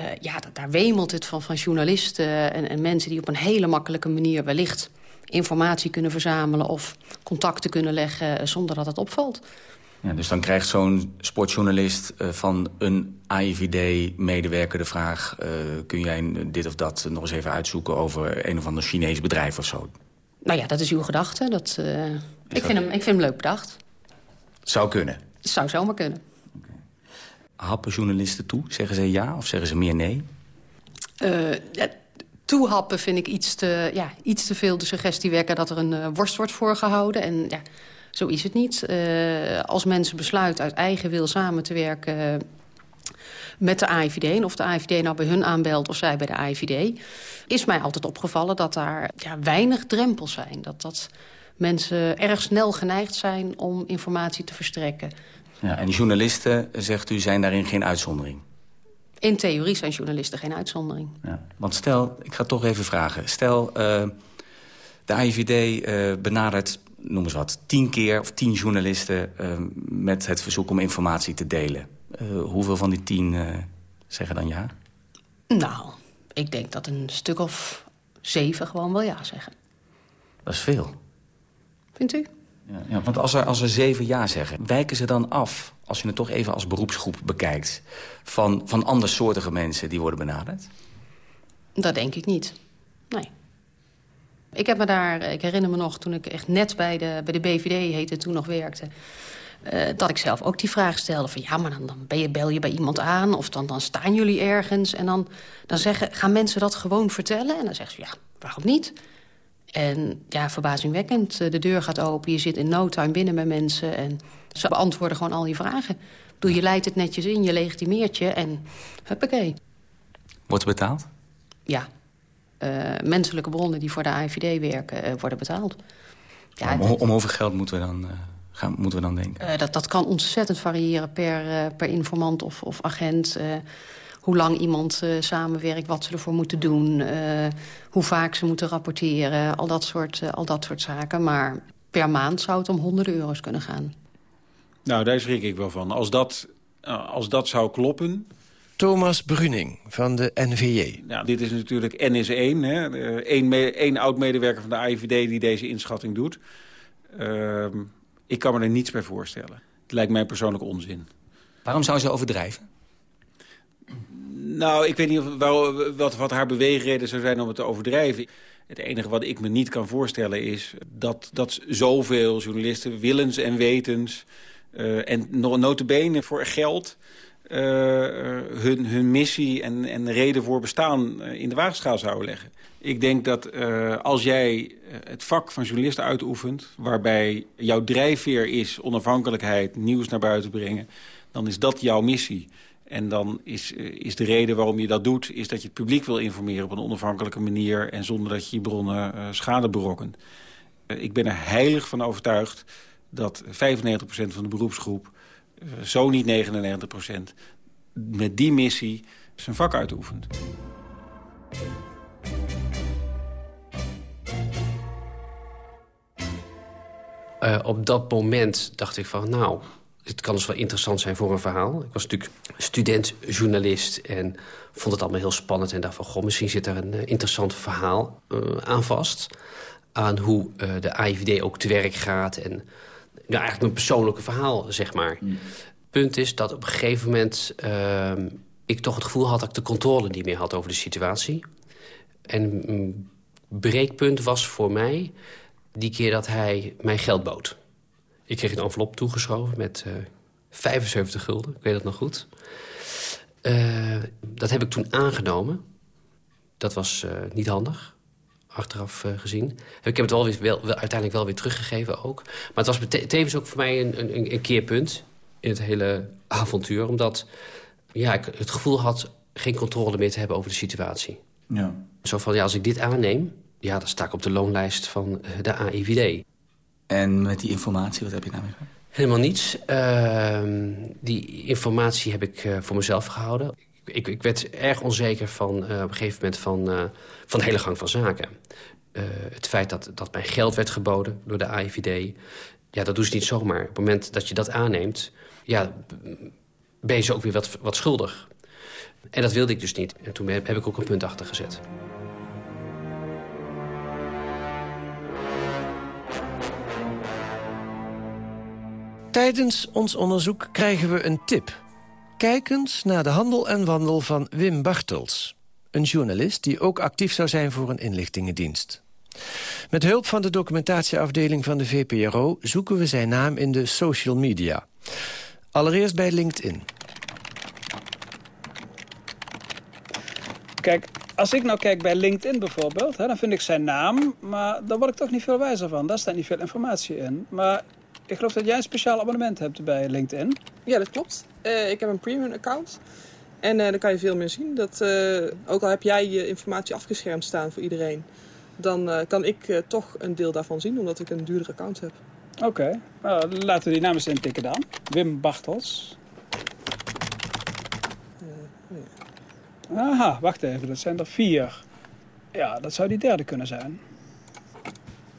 Uh, ja, daar wemelt het van, van journalisten en, en, mensen die op een hele makkelijke manier wellicht informatie kunnen verzamelen of contacten kunnen leggen zonder dat het opvalt. Ja, dus dan krijgt zo'n sportjournalist van een AIVD-medewerker de vraag... Kun jij dit of dat nog eens even uitzoeken over een of ander Chinees bedrijf of zo? Nou ja, dat is uw gedachte. Dat, uh, ik, vind hem, ik vind hem leuk bedacht. Zou kunnen? Zou zomaar kunnen. Okay. Happen journalisten toe? Zeggen ze ja of zeggen ze meer nee? Ja, toehappen vind ik iets te, ja, iets te veel de suggestie wekken... dat er een worst wordt voorgehouden. En ja, zo is het niet. Uh, als mensen besluiten uit eigen wil samen te werken met de AIVD... en of de AIVD nou bij hun aanbelt of zij bij de AIVD... is mij altijd opgevallen dat daar ja, weinig drempels zijn. Dat, dat mensen erg snel geneigd zijn om informatie te verstrekken. Ja, en journalisten, zegt u, zijn daarin geen uitzondering? In theorie zijn journalisten geen uitzondering. Ja, want stel, ik ga toch even vragen. Stel, uh, de AIVD uh, benadert noem eens wat, tien keer of tien journalisten... Uh, met het verzoek om informatie te delen. Uh, hoeveel van die tien uh, zeggen dan ja? Nou, ik denk dat een stuk of zeven gewoon wel ja zeggen. Dat is veel. Vindt u? Ja, ja, want als er, als er zeven ja zeggen, wijken ze dan af... als je het toch even als beroepsgroep bekijkt... van, van andersoortige mensen die worden benaderd? Dat denk ik niet. Nee. Ik heb me daar, ik herinner me nog, toen ik echt net bij de, bij de BVD heette, toen nog werkte... Uh, dat ik zelf ook die vraag stelde van... ja, maar dan, dan ben je, bel je bij iemand aan of dan, dan staan jullie ergens... en dan, dan zeggen, gaan mensen dat gewoon vertellen? En dan zeggen ze, ja, waarom niet? En ja, verbazingwekkend, de deur gaat open, je zit in no time binnen bij mensen... en ze beantwoorden gewoon al die vragen. Ik bedoel, je leidt het netjes in, je legitimeert je en huppakee. Wordt betaald? Ja, uh, menselijke bronnen die voor de AIVD werken uh, worden betaald. Ja, om, om, hoeveel geld moeten we dan, gaan, moeten we dan denken? dat, dat kan ontzettend variëren per, per informant of, of agent. hoe lang iemand samenwerkt, wat ze ervoor moeten doen... hoe vaak ze moeten rapporteren, al dat, soort, al dat soort zaken. Maar per maand zou het om honderden euro's kunnen gaan. Nou, daar schrik ik wel van. Als dat, als dat zou kloppen... Thomas Bruning van de NVJ. Nou, dit is natuurlijk NS1, één oud-medewerker van de AIVD die deze inschatting doet. Uh, ik kan me er niets bij voorstellen. Het lijkt mij persoonlijk onzin. Waarom zou ze overdrijven? Nou, ik weet niet of, wat, wat haar beweegreden zou zijn om het te overdrijven. Het enige wat ik me niet kan voorstellen is dat, dat zoveel journalisten willens en wetens... Uh, en notabene voor geld uh, hun, hun missie en, en reden voor bestaan uh, in de waagschaal zouden leggen. Ik denk dat uh, als jij het vak van journalisten uitoefent... waarbij jouw drijfveer is onafhankelijkheid, nieuws naar buiten brengen... dan is dat jouw missie. En dan is, is de reden waarom je dat doet... is dat je het publiek wil informeren op een onafhankelijke manier... en zonder dat je je bronnen schade berokkent. ik ben er heilig van overtuigd dat 95% van de beroepsgroep zo niet 99 procent, met die missie zijn vak uitoefent. Uh, op dat moment dacht ik van, nou, het kan dus wel interessant zijn voor een verhaal. Ik was natuurlijk student-journalist en vond het allemaal heel spannend... en dacht van, goh, misschien zit er een uh, interessant verhaal uh, aan vast... aan hoe de AIVD ook te werk gaat en nou, eigenlijk mijn persoonlijke verhaal, zeg maar. Mm punt is dat op een gegeven moment... Uh, ik toch het gevoel had dat ik de controle niet meer had over de situatie. En een breekpunt was voor mij die keer dat hij mij geld bood. Ik kreeg een envelop toegeschoven met uh, 75 gulden. Ik weet dat nog goed. Uh, dat heb ik toen aangenomen. Dat was uh, niet handig, achteraf gezien. Ik heb het wel, weer, wel, wel, uiteindelijk wel weer teruggegeven ook. Maar het was tevens ook voor mij een, een, een keerpunt in het hele avontuur. Omdat ja, ik het gevoel had geen controle meer te hebben over de situatie. Ja. Zo van, ja, als ik dit aanneem, ja, dan sta ik op de loonlijst van eh, de AIVD. En met die informatie, wat heb je daarmee gedaan? Helemaal niets. Uh, die informatie heb ik uh, voor mezelf gehouden. Ik, ik, werd erg onzeker van, uh, op een gegeven moment van, van de hele gang van zaken. het feit dat, dat mij geld werd geboden door de AIVD... ja, dat doen ze niet zomaar. Op het moment dat je dat aanneemt... ja, ben je ze ook weer wat, wat schuldig. En dat wilde ik dus niet. En toen heb, heb ik ook een punt achter gezet. Tijdens ons onderzoek krijgen we een tip. Kijk eens naar de handel en wandel van Wim Bartels. Een journalist die ook actief zou zijn voor een inlichtingendienst. Met hulp van de documentatieafdeling van de VPRO... zoeken we zijn naam in de social media. Allereerst bij LinkedIn. Kijk, als ik nou kijk bij LinkedIn bijvoorbeeld, hè, dan vind ik zijn naam, maar daar word ik toch niet veel wijzer van. Daar staat niet veel informatie in. Maar ik geloof dat jij een speciaal abonnement hebt bij LinkedIn. Ja, dat klopt. Uh, ik heb een premium account. En uh, dan kan je veel meer zien. Dat, uh, ook al heb jij je informatie afgeschermd staan voor iedereen... dan kan ik toch een deel daarvan zien, omdat ik een duurder account heb. Oké, okay. nou, laten we die naam eens intikken dan. Wim Bartels. Aha, wacht even, dat zijn er vier. Ja, dat zou die derde kunnen zijn.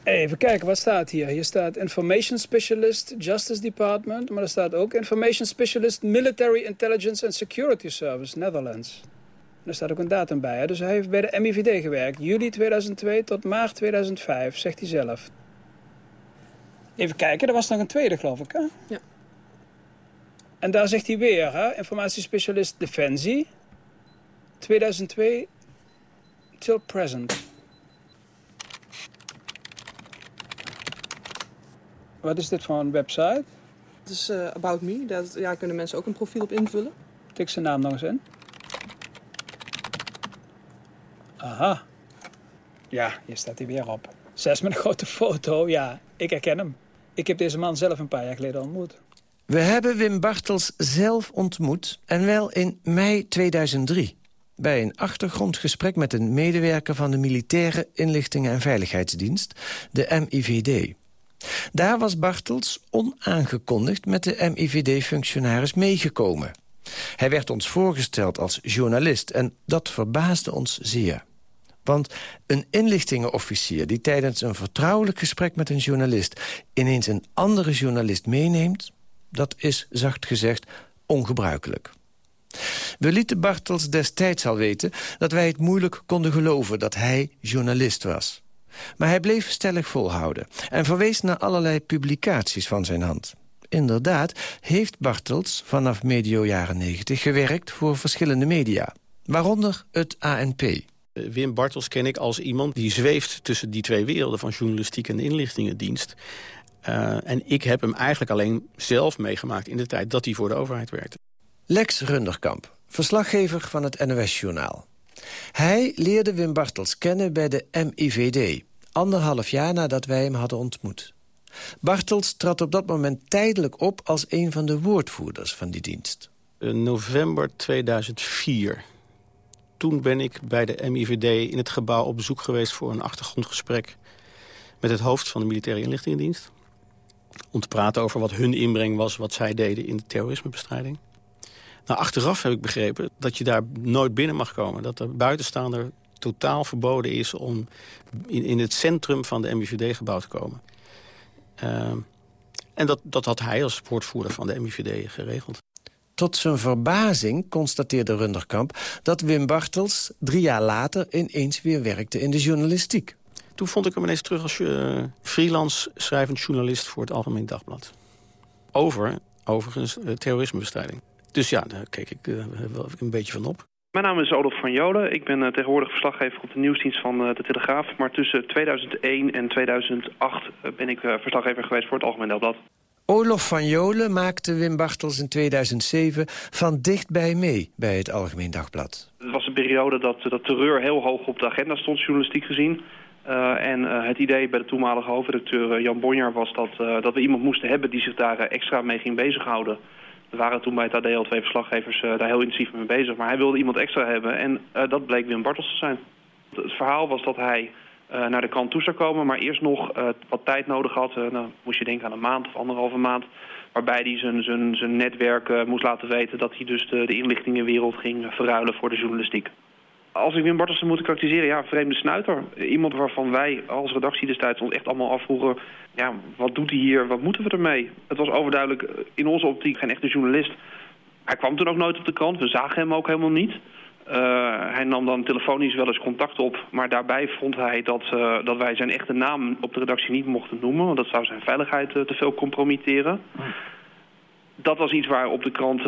Even kijken, wat staat hier? Hier staat Information Specialist Justice Department. Maar er staat ook Information Specialist Military Intelligence and Security Service, Netherlands. er staat ook een datum bij. Hè? Dus hij heeft bij de MIVD gewerkt. Juli 2002 tot maart 2005, zegt hij zelf. Even kijken, er was nog een tweede, geloof ik, hè? Ja. En daar zegt hij weer, hè? Informatiespecialist Defensie. 2002 till present. Wat is dit voor een website? Het is uh, About Me. Daar ja, kunnen mensen ook een profiel op invullen. Tik zijn naam nog eens in. Aha. Ja, hier staat hij weer op. Zes met een grote foto. Ja, ik herken hem. Ik heb deze man zelf een paar jaar geleden ontmoet. We hebben Wim Bartels zelf ontmoet. En wel in mei 2003 bij een achtergrondgesprek met een medewerker van de Militaire Inlichtingen en Veiligheidsdienst, de MIVD. Daar was Bartels onaangekondigd met de MIVD-functionaris meegekomen. Hij werd ons voorgesteld als journalist en dat verbaasde ons zeer. Want een inlichtingenofficier die tijdens een vertrouwelijk gesprek met een journalist... ineens een andere journalist meeneemt, dat is, zacht gezegd, ongebruikelijk. We lieten Bartels destijds al weten dat wij het moeilijk konden geloven dat hij journalist was. Maar hij bleef stellig volhouden en verwees naar allerlei publicaties van zijn hand. Inderdaad heeft Bartels vanaf medio jaren 90 gewerkt voor verschillende media, waaronder het ANP. Wim Bartels ken ik als iemand die zweeft tussen die twee werelden... van journalistiek en inlichtingendienst. Uh, en ik heb hem eigenlijk alleen zelf meegemaakt in de tijd dat hij voor de overheid werkte. Lex Runderkamp, verslaggever van het NOS-journaal. Hij leerde Wim Bartels kennen bij de MIVD... anderhalf jaar nadat wij hem hadden ontmoet. Bartels trad op dat moment tijdelijk op als een van de woordvoerders van die dienst. In november 2004. Toen ben ik bij de MIVD in het gebouw op bezoek geweest... voor een achtergrondgesprek met het hoofd van de Militaire Inlichtingendienst. Om te praten over wat hun inbreng was, wat zij deden in de terrorismebestrijding. Nou, achteraf heb ik begrepen dat je daar nooit binnen mag komen. Dat de buitenstaander totaal verboden is om in, in het centrum van de MIVD-gebouw te komen. Uh, en dat, dat had hij als woordvoerder van de MIVD geregeld. Tot zijn verbazing constateerde Runderkamp dat Wim Bartels drie jaar later ineens weer werkte in de journalistiek. Toen vond ik hem ineens terug als uh, freelance schrijvend journalist voor het Algemeen Dagblad. Over, overigens, uh, terrorismebestrijding. Dus ja, daar keek ik uh, wel een beetje van op. Mijn naam is Olaf van Jolen. Ik ben uh, tegenwoordig verslaggever op de nieuwsdienst van uh, de Telegraaf. Maar tussen 2001 en 2008 ben ik verslaggever geweest voor het Algemeen Dagblad. Olaf van Jolen maakte Wim Bartels in 2007 van dichtbij mee bij het Algemeen Dagblad. Het was een periode dat, dat terreur heel hoog op de agenda stond, journalistiek gezien. Uh, en uh, het idee bij de toenmalige hoofdredacteur Jan Bonjar was dat, dat we iemand moesten hebben die zich daar extra mee ging bezighouden. We waren toen bij het AD twee verslaggevers uh, daar heel intensief mee bezig. Maar hij wilde iemand extra hebben en uh, dat bleek Wim Bartels te zijn. Het verhaal was dat hij uh, naar de krant toe zou komen, maar eerst nog wat tijd nodig had. nou, moest je denken aan een maand of anderhalve maand. Waarbij hij zijn, zijn, zijn netwerk moest laten weten dat hij dus de, de inlichtingenwereld ging verruilen voor de journalistiek. Als ik Wim Bartelsen moet karakteriseren, ja, vreemde snuiter. Iemand waarvan wij als redactie destijds ons echt allemaal afvroegen... ja, wat doet hij hier, wat moeten we ermee? Het was overduidelijk eh, in onze optiek geen echte journalist. Hij kwam toen ook nooit op de krant, we zagen hem ook helemaal niet... Uh, hij nam dan telefonisch wel eens contact op, maar daarbij vond hij dat, uh, dat wij zijn echte naam op de redactie niet mochten noemen, want dat zou zijn veiligheid te veel compromitteren. Dat was iets waar op de krant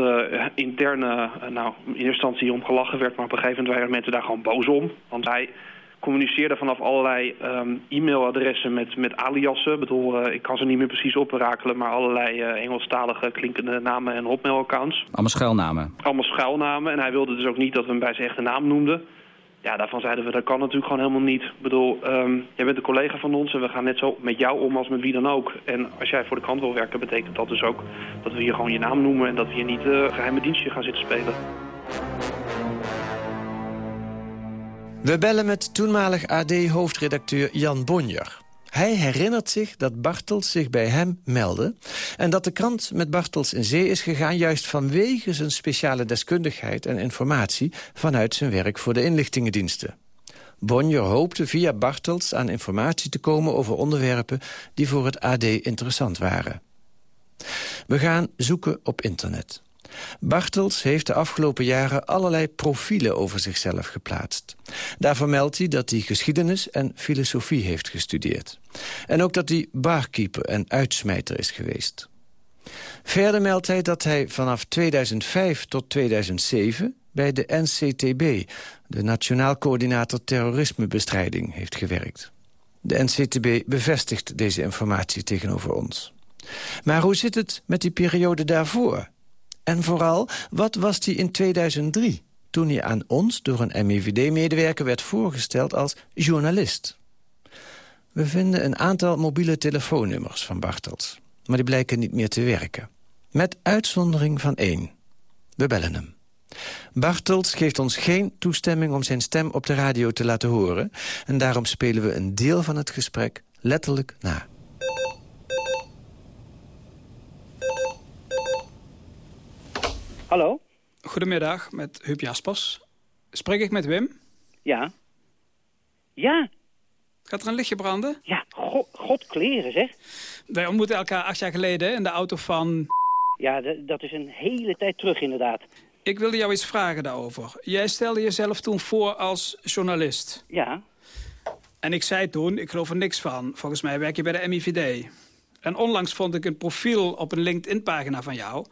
interne, nou in eerste instantie om gelachen werd, maar op een gegeven moment waren mensen daar gewoon boos om. Want hij communiceerde vanaf allerlei um, e-mailadressen met, met aliasen. Ik bedoel, ik kan ze niet meer precies oprakelen, maar allerlei Engelstalige klinkende namen en hotmail-accounts. Allemaal schuilnamen? Allemaal schuilnamen. En hij wilde dus ook niet dat we hem bij zijn echte naam noemden. Ja, daarvan zeiden we, dat kan natuurlijk gewoon helemaal niet. Ik bedoel, um, jij bent een collega van ons en we gaan net zo met jou om als met wie dan ook. En als jij voor de krant wil werken, betekent dat dus ook dat we hier gewoon je naam noemen... en dat we hier niet uh, geheime dienstje gaan zitten spelen. We bellen met toenmalig AD-hoofdredacteur Jan Bonjer. Hij herinnert zich dat Bartels zich bij hem meldde... en dat de krant met Bartels in zee is gegaan... juist vanwege zijn speciale deskundigheid en informatie... vanuit zijn werk voor de inlichtingendiensten. Bonjer hoopte via Bartels aan informatie te komen over onderwerpen... die voor het AD interessant waren. We gaan zoeken op internet. Bartels heeft de afgelopen jaren allerlei profielen over zichzelf geplaatst. Daar vermeldt hij dat hij geschiedenis en filosofie heeft gestudeerd. En ook dat hij barkeeper en uitsmijter is geweest. Verder meldt hij dat hij vanaf 2005 tot 2007 bij de NCTB, de Nationaal Coördinator Terrorismebestrijding, heeft gewerkt. De NCTB bevestigt deze informatie tegenover ons. Maar hoe zit het met die periode daarvoor? En vooral, wat was die in 2003... toen hij aan ons door een MIVD-medewerker werd voorgesteld als journalist? We vinden een aantal mobiele telefoonnummers van Bartels. Maar die blijken niet meer te werken. Met uitzondering van één. We bellen hem. Bartels geeft ons geen toestemming om zijn stem op de radio te laten horen... en daarom spelen we een deel van het gesprek letterlijk na. Hallo? Goedemiddag, met Huub Jaspers. Spreek ik met Wim? Ja. Ja. Gaat er een lichtje branden? Ja, god, god kleren zeg. Wij ontmoetten elkaar acht jaar geleden in de auto van... Ja, dat is een hele tijd terug inderdaad. Ik wilde jou iets vragen daarover. Jij stelde jezelf toen voor als journalist. Ja. En ik zei toen, ik geloof er niks van. Volgens mij werk je bij de MIVD. En onlangs vond ik een profiel op een LinkedIn-pagina van jou...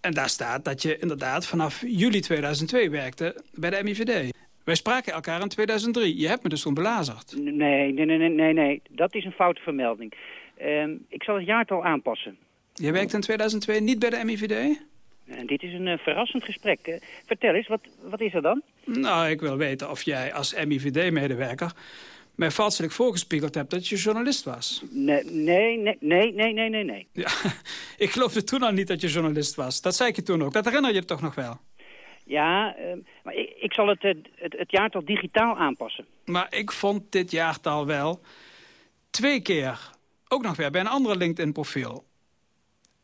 En daar staat dat je inderdaad vanaf juli 2002 werkte bij de MIVD. Wij spraken elkaar in 2003. Je hebt me dus toen belazerd. Nee, nee, nee, nee, nee. Dat is een foute vermelding. Uh, ik zal het jaartal aanpassen. Je werkte in 2002 niet bij de MIVD? En dit is een uh, verrassend gesprek. Uh, vertel eens, wat, wat is er dan? Nou, ik wil weten of jij als MIVD-medewerker mij valselijk voorgespiegeld hebt dat je journalist was. Nee, nee, nee, nee, nee, nee, nee. Ja, ik geloofde toen al niet dat je journalist was. Dat zei ik je toen ook. Dat herinner je toch nog wel? Ja, uh, maar ik, ik zal het, het, het jaartal digitaal aanpassen. Maar ik vond dit jaartal wel twee keer ook nog weer bij een andere LinkedIn-profiel.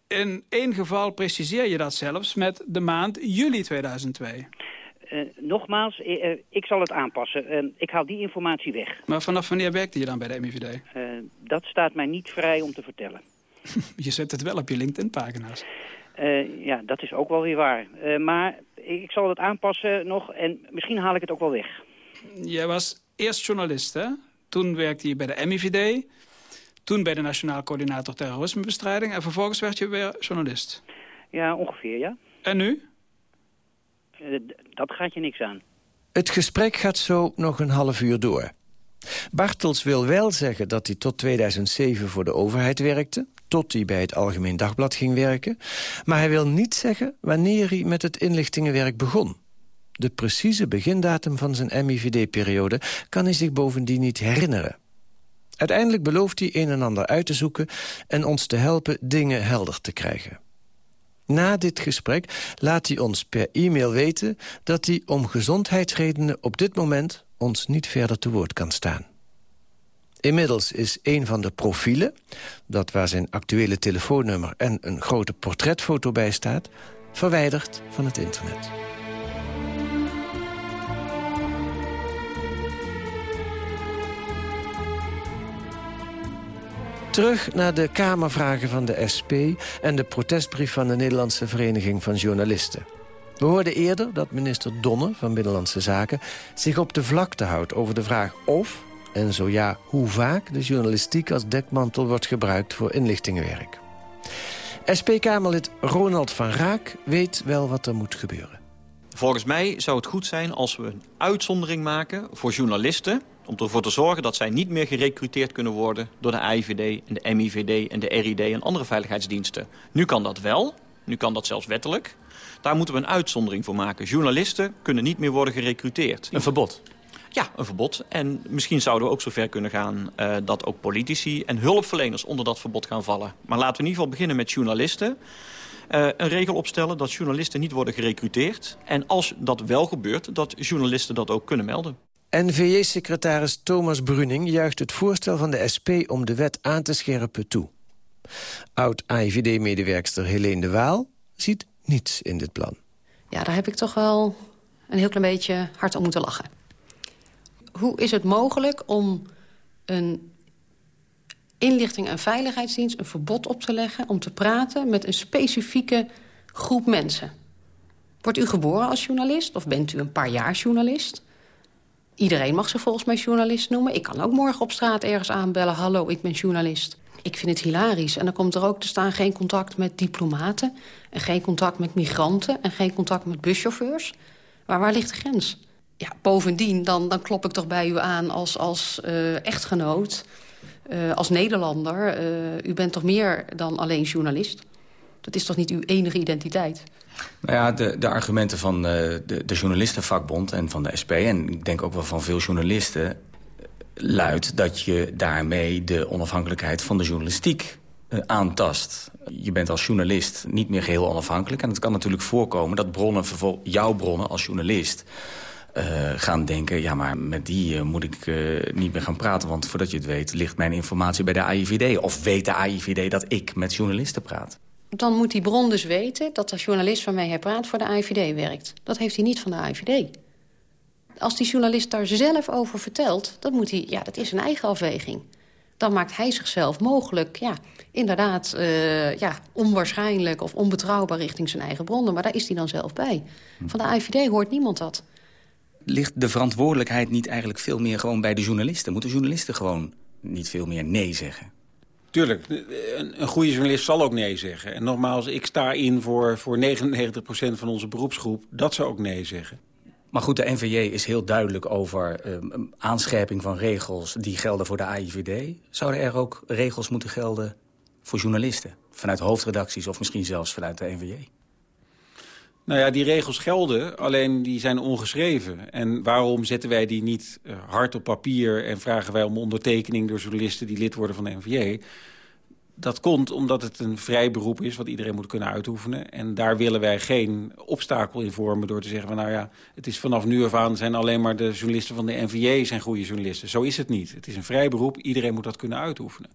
In één geval preciseer je dat zelfs met de maand juli 2002. Uh, nogmaals, uh, ik zal het aanpassen. ik haal die informatie weg. Maar vanaf wanneer werkte je dan bij de MIVD? dat staat mij niet vrij om te vertellen. je zet het wel op je LinkedIn-pagina's. ja, dat is ook wel weer waar. maar ik zal het aanpassen nog en misschien haal ik het ook wel weg. Jij was eerst journalist, hè? Toen werkte je bij de MIVD. Toen bij de Nationaal Coördinator Terrorismebestrijding. En vervolgens werd je weer journalist. Ja, ongeveer, ja. En nu? Dat gaat je niks aan. Het gesprek gaat zo nog een half uur door. Bartels wil wel zeggen dat hij tot 2007 voor de overheid werkte... tot hij bij het Algemeen Dagblad ging werken... maar hij wil niet zeggen wanneer hij met het inlichtingenwerk begon. De precieze begindatum van zijn MIVD-periode kan hij zich bovendien niet herinneren. Uiteindelijk belooft hij een en ander uit te zoeken... en ons te helpen dingen helder te krijgen. Na dit gesprek laat hij ons per e-mail weten... dat hij om gezondheidsredenen op dit moment ons niet verder te woord kan staan. Inmiddels is een van de profielen, dat waar zijn actuele telefoonnummer... en een grote portretfoto bij staat, verwijderd van het internet. Terug naar de Kamervragen van de SP... en de protestbrief van de Nederlandse Vereniging van Journalisten. We hoorden eerder dat minister Donner van Binnenlandse Zaken... zich op de vlakte houdt over de vraag of, en zo ja, hoe vaak... de journalistiek als dekmantel wordt gebruikt voor inlichtingenwerk. SP-Kamerlid Ronald van Raak weet wel wat er moet gebeuren. Volgens mij zou het goed zijn als we een uitzondering maken voor journalisten... om ervoor te zorgen dat zij niet meer gerecruiteerd kunnen worden... door de AIVD en de MIVD en de RID en andere veiligheidsdiensten. Nu kan dat wel, nu kan dat zelfs wettelijk. Daar moeten we een uitzondering voor maken. Journalisten kunnen niet meer worden gerecruiteerd. Een verbod? Ja, een verbod. En misschien zouden we ook zover kunnen gaan uh, dat ook politici en hulpverleners onder dat verbod gaan vallen. Maar laten we in ieder geval beginnen met journalisten. Uh, een regel opstellen dat journalisten niet worden gerecruiteerd. En als dat wel gebeurt, dat journalisten dat ook kunnen melden. NVJ-secretaris Thomas Bruning juicht het voorstel van de SP om de wet aan te scherpen toe. Oud-AIVD-medewerkster Helene de Waal ziet niets in dit plan. Ja, daar heb ik toch wel een heel klein beetje hard om moeten lachen. Hoe is het mogelijk om een inlichting- en veiligheidsdienst... een verbod op te leggen om te praten met een specifieke groep mensen? Wordt u geboren als journalist of bent u een paar jaar journalist? Iedereen mag zich volgens mij journalist noemen. Ik kan ook morgen op straat ergens aanbellen. Hallo, ik ben journalist. Ik vind het hilarisch. En dan komt er ook te staan geen contact met diplomaten... en geen contact met migranten en geen contact met buschauffeurs. Maar waar ligt de grens? Ja, bovendien, dan, dan klop ik toch bij u aan als, als uh, echtgenoot... Uh, als Nederlander. Uh, u bent toch meer dan alleen journalist? Dat is toch niet uw enige identiteit? Nou ja, de, de argumenten van de, de journalistenvakbond en van de SP... en ik denk ook wel van veel journalisten luidt dat je daarmee de onafhankelijkheid van de journalistiek uh, aantast. Je bent als journalist niet meer geheel onafhankelijk. En het kan natuurlijk voorkomen dat bronnen, jouw bronnen als journalist... Gaan denken, ja, maar met die moet ik niet meer gaan praten... want voordat je het weet ligt mijn informatie bij de AIVD. Of weet de AIVD dat ik met journalisten praat. Dan moet die bron dus weten dat de journalist waarmee hij praat... voor de AIVD werkt. Dat heeft hij niet van de AIVD. Als die journalist daar zelf over vertelt, dat, moet hij, ja, dat is een eigen afweging. Dan maakt hij zichzelf mogelijk, ja, inderdaad, uh, ja, onwaarschijnlijk of onbetrouwbaar richting zijn eigen bronnen. Maar daar is hij dan zelf bij. Van de IVD hoort niemand dat. Ligt de verantwoordelijkheid niet eigenlijk veel meer gewoon bij de journalisten? Moeten journalisten gewoon niet veel meer nee zeggen? Tuurlijk, een, een goede journalist zal ook nee zeggen. En nogmaals, ik sta in voor, voor 99% van onze beroepsgroep. Dat zou ook nee zeggen. Maar goed, de NVJ is heel duidelijk over uh, aanscherping van regels die gelden voor de AIVD. Zouden er ook regels moeten gelden voor journalisten? Vanuit hoofdredacties of misschien zelfs vanuit de NVJ? Nou ja, die regels gelden, alleen die zijn ongeschreven. En waarom zetten wij die niet uh, hard op papier... en vragen wij om ondertekening door journalisten die lid worden van de NVJ? Dat komt omdat het een vrij beroep is wat iedereen moet kunnen uitoefenen. En daar willen wij geen obstakel in vormen door te zeggen... van nou ja, het is vanaf nu af aan zijn alleen maar de journalisten van de NVJ zijn goede journalisten. Zo is het niet. Het is een vrij beroep, iedereen moet dat kunnen uitoefenen.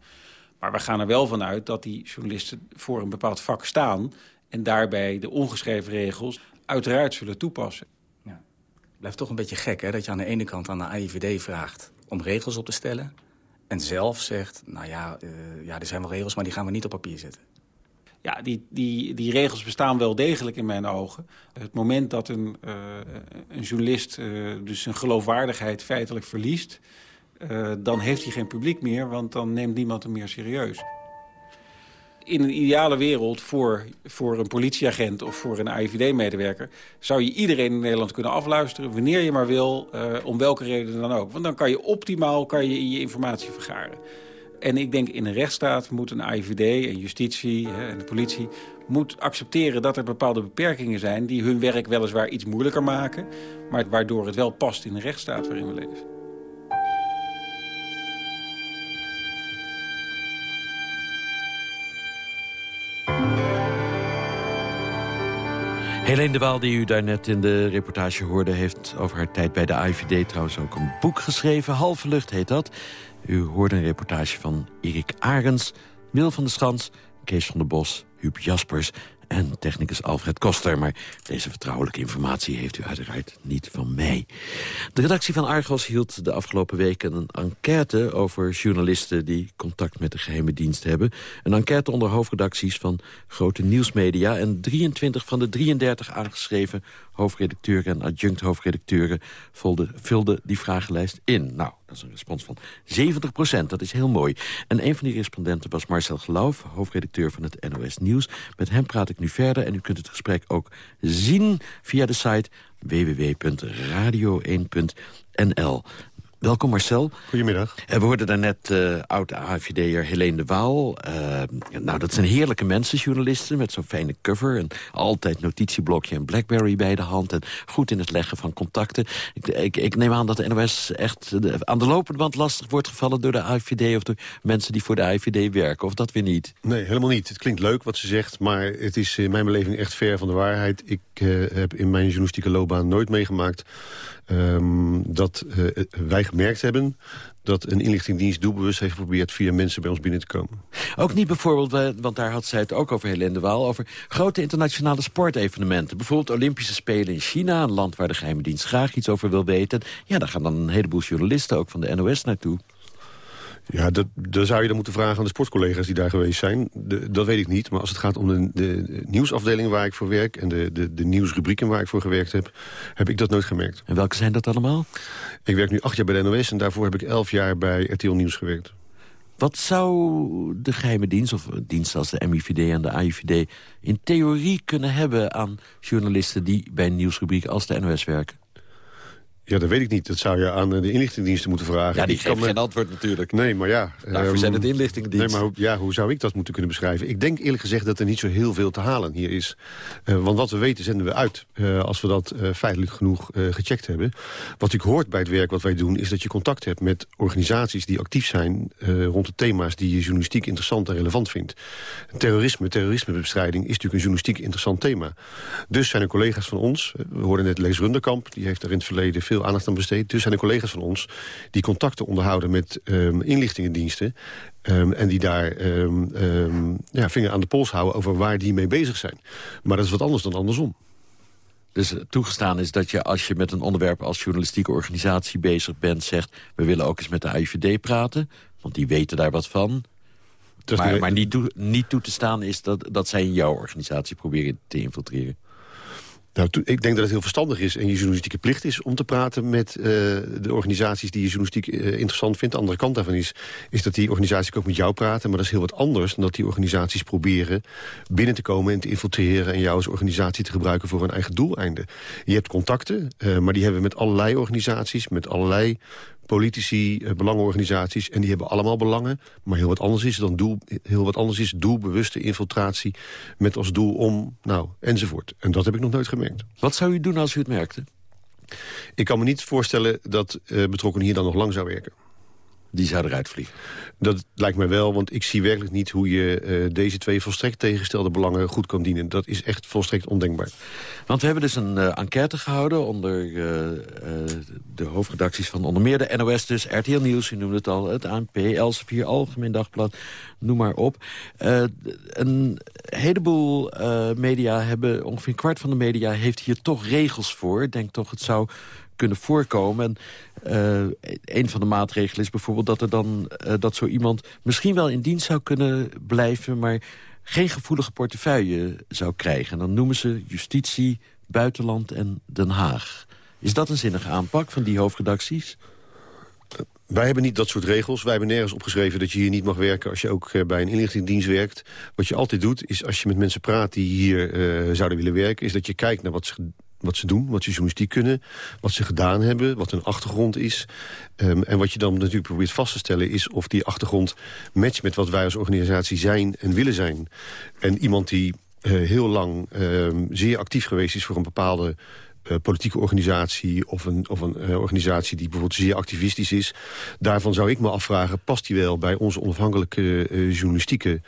Maar we gaan er wel van uit dat die journalisten voor een bepaald vak staan... en daarbij de ongeschreven regels uiteraard zullen toepassen. Ja. Het blijft toch een beetje gek hè, dat je aan de ene kant aan de AIVD vraagt... om regels op te stellen en zelf zegt, nou ja, uh, ja, er zijn wel regels, maar die gaan we niet op papier zetten. Ja, die, die, die regels bestaan wel degelijk in mijn ogen. Het moment dat een, uh, een journalist uh, dus zijn geloofwaardigheid feitelijk verliest... dan heeft hij geen publiek meer, want dan neemt niemand hem meer serieus in een ideale wereld voor, voor een politieagent of voor een AIVD-medewerker... zou je iedereen in Nederland kunnen afluisteren, wanneer je maar wil, uh, om welke reden dan ook. Want dan kan je optimaal kan je je informatie vergaren. En ik denk in een rechtsstaat moet een AIVD en justitie hè, en de politie... moet accepteren dat er bepaalde beperkingen zijn... die hun werk weliswaar iets moeilijker maken... maar waardoor het wel past in de rechtsstaat waarin we leven. Helene de Waal, die u daarnet in de reportage hoorde... heeft over haar tijd bij de IVD trouwens ook een boek geschreven. Halve Lucht heet dat. U hoorde een reportage van Erik Arends, Wil van der Schans... Kees van der Bos, Huub Jaspers en technicus Alfred Koster. Maar deze vertrouwelijke informatie heeft u uiteraard niet van mij. De redactie van Argos hield de afgelopen weken een enquête... over journalisten die contact met de geheime dienst hebben. Een enquête onder hoofdredacties van grote nieuwsmedia. En 23 van de 33 aangeschreven hoofdredacteuren en adjunct hoofdredacteuren vulden die vragenlijst in. Nou, dat is een respons van 70 procent. Dat is heel mooi. En een van die respondenten was Marcel Geloof, hoofdredacteur van het NOS Nieuws. Met hem praat ik nu verder en u kunt het gesprek ook zien via de site www.radio1.nl. Welkom Marcel. Goedemiddag. En we hoorden daarnet uh, oud-AFVD'er Helene de Waal. Uh, nou, dat zijn heerlijke mensen, journalisten, met zo'n fijne cover... en altijd notitieblokje en Blackberry bij de hand... en goed in het leggen van contacten. Ik, ik, ik neem aan dat de NOS echt aan de lopende band lastig wordt gevallen... door de AFVD of door mensen die voor de AFVD werken, of dat weer niet? Nee, helemaal niet. Het klinkt leuk wat ze zegt, maar het is in mijn beleving echt ver van de waarheid. Ik uh, heb in mijn journalistieke loopbaan nooit meegemaakt Um, dat uh, wij gemerkt hebben dat een inlichtingdienst doelbewust heeft geprobeerd via mensen bij ons binnen te komen. Ook niet bijvoorbeeld, want daar had zij het ook over Helene de Waal... over grote internationale sportevenementen. Bijvoorbeeld Olympische Spelen in China, een land waar de geheime dienst graag iets over wil weten. Ja, daar gaan dan een heleboel journalisten ook van de NOS naartoe. Ja, dat, zou je dan moeten vragen aan de sportcollega's die daar geweest zijn. De, dat weet ik niet. Maar als het gaat om de, de, nieuwsafdeling waar ik voor werk... en de, de, de nieuwsrubrieken waar ik voor gewerkt heb... heb ik dat nooit gemerkt. En welke zijn dat allemaal? Ik werk nu acht jaar bij de NOS... en daarvoor heb ik elf jaar bij RTL Nieuws gewerkt. Wat zou de geheime dienst, of diensten als de MIVD en de AIVD... in theorie kunnen hebben aan journalisten die bij een nieuwsrubriek als de NOS werken? Ja, dat weet ik niet. Dat zou je aan de inlichtingendiensten moeten vragen. Ja, die geven geen antwoord natuurlijk. Nee, maar ja. Daarvoor zijn het inlichtingendiensten. Nee, maar ja, hoe zou ik dat moeten kunnen beschrijven? Ik denk eerlijk gezegd dat er niet zo heel veel te halen hier is. Uh, want wat we weten zenden we uit. Uh, als we dat uh, feitelijk genoeg gecheckt hebben. Wat ik hoort bij het werk wat wij doen... is dat je contact hebt met organisaties die actief zijn... rond de thema's die je journalistiek interessant en relevant vindt. Terrorisme, terrorismebestrijding is natuurlijk een journalistiek interessant thema. Dus zijn er collega's van ons. We hoorden net Lees Runderkamp. Die heeft daar in het verleden veel aandacht aan besteed. Dus zijn er collega's van ons die contacten onderhouden met um, inlichtingendiensten... Um, en die daar um, ja, vinger aan de pols houden over waar die mee bezig zijn. Maar dat is wat anders dan andersom. Dus toegestaan is dat je als je met een onderwerp als journalistieke organisatie bezig bent... zegt, we willen ook eens met de IVD praten, want die weten daar wat van. Maar, maar niet, toe, niet toe te staan is dat, dat zij in jouw organisatie proberen te infiltreren. Nou, ik denk dat het heel verstandig is en je journalistieke plicht is... om te praten met uh, de organisaties die je journalistiek uh, interessant vindt. De andere kant daarvan is, is dat die organisaties ook met jou praten. Maar dat is heel wat anders dan dat die organisaties proberen... binnen te komen en te infiltreren... en jou als organisatie te gebruiken voor een eigen doeleinde. Je hebt contacten, uh, maar die hebben we met allerlei organisaties... met allerlei politici, eh, belangenorganisaties... en die hebben allemaal belangen. Maar heel wat anders is dan doel, heel wat anders is doelbewuste infiltratie... met als doel om, nou, enzovoort. En dat heb ik nog nooit gemerkt. Wat zou u doen als u het merkte? Ik kan me niet voorstellen dat uh, betrokkenen hier dan nog lang zou werken. Die zou eruit vliegen? Dat lijkt mij wel, want ik zie werkelijk niet hoe je uh, deze twee volstrekt tegengestelde belangen goed kan dienen. Dat is echt volstrekt ondenkbaar. Want we hebben dus een uh, enquête gehouden onder uh, de hoofdredacties van onder meer de NOS, dus RTL Nieuws, u noemde het al, het ANP, Elsevier, Algemeen Dagblad, noem maar op. een heleboel media hebben, ongeveer een kwart van de media heeft hier toch regels voor. Ik denk toch het zou kunnen voorkomen. En uh, een van de maatregelen is bijvoorbeeld dat er dan uh, dat zo iemand misschien wel in dienst zou kunnen blijven, maar geen gevoelige portefeuille zou krijgen. En dan noemen ze justitie, buitenland en Den Haag. Is dat een zinnige aanpak van die hoofdredacties? Wij hebben niet dat soort regels. Wij hebben nergens opgeschreven dat je hier niet mag werken... als je ook uh, bij een inlichtingendienst werkt. Wat je altijd doet, is als je met mensen praat die hier zouden willen werken... is dat je kijkt naar wat ze wat ze doen, wat ze journalistiek kunnen, wat ze gedaan hebben, wat hun achtergrond is. Um, en wat je dan natuurlijk probeert vast te stellen is of die achtergrond matcht met wat wij als organisatie zijn en willen zijn. En iemand die uh, heel lang uh, zeer actief geweest is voor een bepaalde uh, politieke organisatie... of een, of een uh, organisatie die bijvoorbeeld zeer activistisch is... daarvan zou ik me afvragen, past die wel bij onze onafhankelijke journalistieke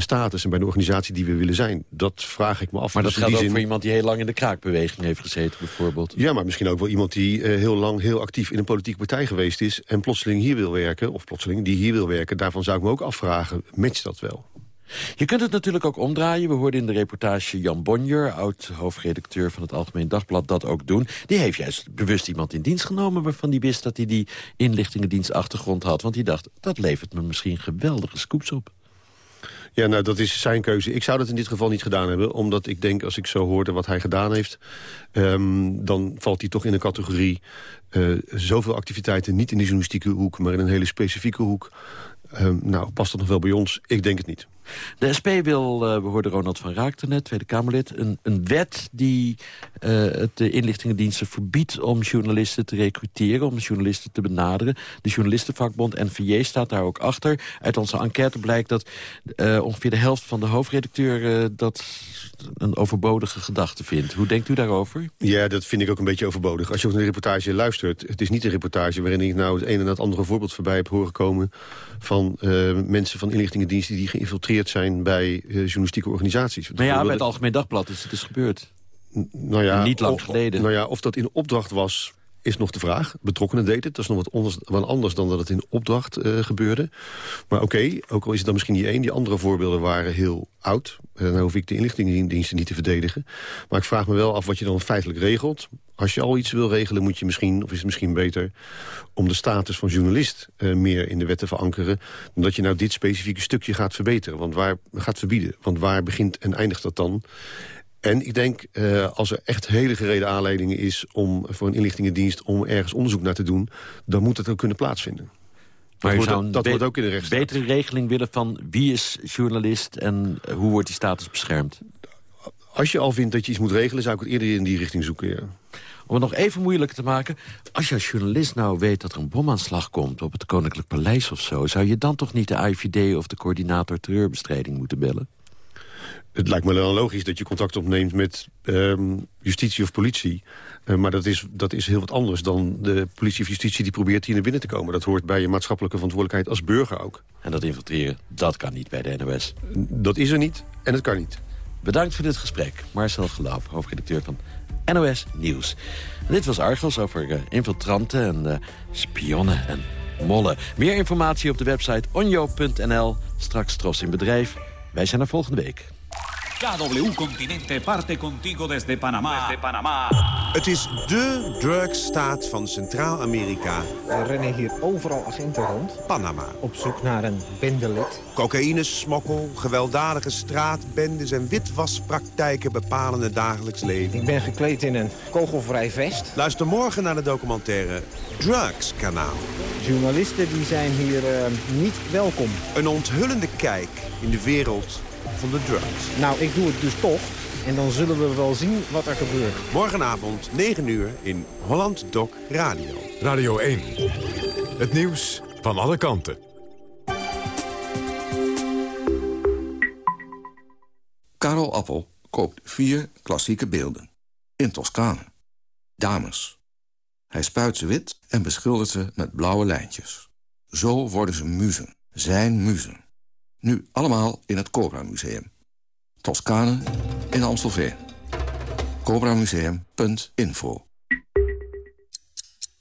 status... en bij de organisatie die we willen zijn? Dat vraag ik me af. Maar dat dus geldt ook zin... voor iemand die heel lang in de kraakbeweging heeft gezeten, bijvoorbeeld. Ja, maar misschien ook wel iemand die heel lang heel actief in een politieke partij geweest is... en plotseling hier wil werken, of plotseling die hier wil werken... daarvan zou ik me ook afvragen, matcht dat wel? Je kunt het natuurlijk ook omdraaien. We hoorden in de reportage Jan Bonjer, oud-hoofdredacteur van het Algemeen Dagblad, dat ook doen. Die heeft juist bewust iemand in dienst genomen waarvan die wist dat hij die inlichtingendienstachtergrond had. Want die dacht, dat levert me misschien geweldige scoops op. Ja, nou, dat is zijn keuze. Ik zou dat in dit geval niet gedaan hebben. Omdat ik denk, als ik zo hoorde wat hij gedaan heeft... Ehm, dan valt hij toch in de categorie... Uh, zoveel activiteiten niet in de journalistieke hoek... maar in een hele specifieke hoek. Ehm, nou, past dat nog wel bij ons? Ik denk het niet. De SP wil, uh, we hoorden Ronald van Raakten net, Tweede Kamerlid... een, een wet die uh, de inlichtingendiensten verbiedt om journalisten te recruteren... om journalisten te benaderen. De journalistenvakbond NVJ staat daar ook achter. Uit onze enquête blijkt dat uh, ongeveer de helft van de hoofdredacteur... dat een overbodige gedachte vindt. Hoe denkt u daarover? Ja, dat vind ik ook een beetje overbodig. Als je op een reportage luistert... het is niet een reportage waarin ik nou het ene en het andere voorbeeld voorbij heb horen komen... van mensen van inlichtingendiensten die geïnfiltreerd zijn bij uh, journalistieke organisaties. Maar ja, bij het Algemeen Dagblad is het dus gebeurd. Nou ja, Niet lang geleden. Nou ja, of dat in opdracht was, is nog de vraag. Betrokkenen deden het. Dat is nog wat anders, dan dat het in opdracht uh, gebeurde. Maar oké, ook al is het dan misschien niet één. Die andere voorbeelden waren heel oud. Dan hoef ik de inlichtingendiensten niet te verdedigen. Maar ik vraag me wel af wat je dan feitelijk regelt. Als je al iets wil regelen, moet je misschien, of is het misschien beter... om de status van journalist uh, meer in de wet te verankeren... dan dat je nou dit specifieke stukje gaat verbeteren. Want waar gaat verbieden? Want waar begint en eindigt dat dan? En ik denk, uh, als er echt hele gereden aanleidingen is... om voor een inlichtingendienst om ergens onderzoek naar te doen... dan moet het ook kunnen plaatsvinden. Maar dat wordt, dat wordt ook in de rechtsstaat. betere regeling willen van wie is journalist... en hoe wordt die status beschermd? Als je al vindt dat je iets moet regelen... zou ik het eerder in die richting zoeken, ja. Om het nog even moeilijker te maken... als je als journalist nou weet dat er een bomaanslag komt... op het Koninklijk Paleis of zo... zou je dan toch niet de IVD of de coördinator terreurbestrijding moeten bellen? Het lijkt me dan logisch dat je contact opneemt met um, justitie of politie. Uh, maar dat is, dat is heel wat anders dan de politie of justitie die probeert hier naar binnen te komen. Dat hoort bij je maatschappelijke verantwoordelijkheid als burger ook. En dat infiltreren, dat kan niet bij de NOS. Dat is er niet en dat kan niet. Bedankt voor dit gesprek. Marcel Gelaap, hoofdredacteur van NOS Nieuws. En dit was Argos over uh, infiltranten en uh, spionnen en mollen. Meer informatie op de website onjo.nl. Straks Tros in Bedrijf. Wij zijn er volgende week. KW Continente parte contigo desde Panama. Desde Panama. Het is dé drugstaat van Centraal-Amerika. Er rennen hier overal agenten rond. Panama. Op zoek naar een bendelid. Cocaïne, smokkel, gewelddadige straatbendes en witwaspraktijken bepalen het dagelijks leven. Ik ben gekleed in een kogelvrij vest. Luister morgen naar de documentaire Drugs Kanaal. Journalisten die zijn hier uh, niet welkom. Een onthullende kijk in de wereld van de drugs. Nou, ik doe het dus toch. En dan zullen we wel zien wat er gebeurt. Morgenavond, 9 uur, in Holland Doc Radio. Radio 1. Het nieuws van alle kanten. Karel Appel koopt vier klassieke beelden. In Toscane. Dames. Hij spuit ze wit en beschildert ze met blauwe lijntjes. Zo worden ze muzen. Zijn muzen. Nu allemaal in het Cobra Museum. Toscane in Amstelveen. CobraMuseum.info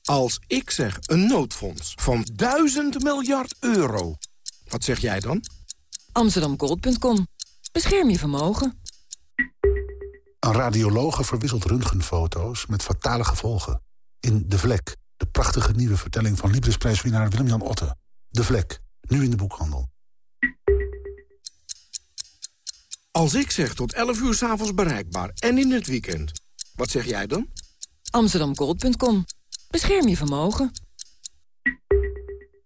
Als ik zeg een noodfonds van 1000 miljard euro, wat zeg jij dan? Amsterdamgold.com. Bescherm je vermogen. Een radiologe verwisselt röntgenfoto's met fatale gevolgen. In De Vlek, de prachtige nieuwe vertelling van Liebdesprijswinnaar Willem-Jan Otte. De Vlek, nu in de boekhandel. Als ik zeg tot 11 uur s'avonds bereikbaar en in het weekend, wat zeg jij dan? Amsterdamgold.com. Bescherm je vermogen.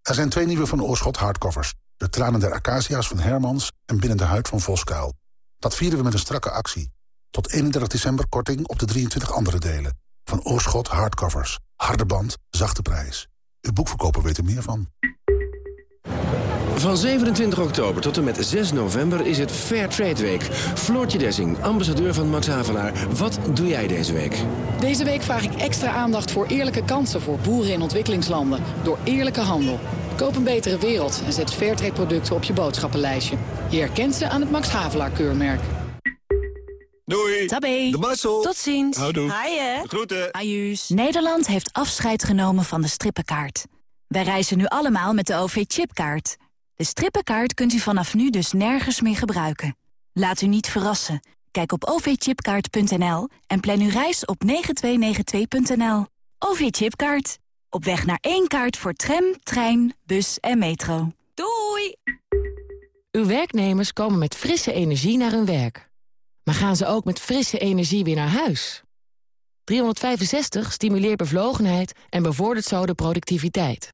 Er zijn twee nieuwe Van Oorschot hardcovers. De tranen der acacia's van Hermans en Binnen de huid van Voskuil. Dat vieren we met een strakke actie. Tot 31 december korting op de 23 andere delen. Van Oorschot hardcovers. Harde band, zachte prijs. Uw boekverkoper weet er meer van. Van 27 oktober tot en met 6 november is het Fair Trade Week. Floortje Dessing, ambassadeur van Max Havelaar. Wat doe jij deze week? Deze week vraag ik extra aandacht voor eerlijke kansen voor boeren in ontwikkelingslanden. Door eerlijke handel. Koop een betere wereld en zet Fairtrade producten op je boodschappenlijstje. Je herkent ze aan het Max Havelaar keurmerk. Doei. Tabé. De Marcel. Tot ziens. Houdoe. Haaien. Groeten. Ajuus. Nederland heeft afscheid genomen van de strippenkaart. Wij reizen nu allemaal met de OV-chipkaart. De strippenkaart kunt u vanaf nu dus nergens meer gebruiken. Laat u niet verrassen. Kijk op ovchipkaart.nl en plan uw reis op 9292.nl. OV-chipkaart. Op weg naar één kaart voor tram, trein, bus en metro. Doei! Uw werknemers komen met frisse energie naar hun werk. Maar gaan ze ook met frisse energie weer naar huis? 365 stimuleert bevlogenheid en bevordert zo de productiviteit.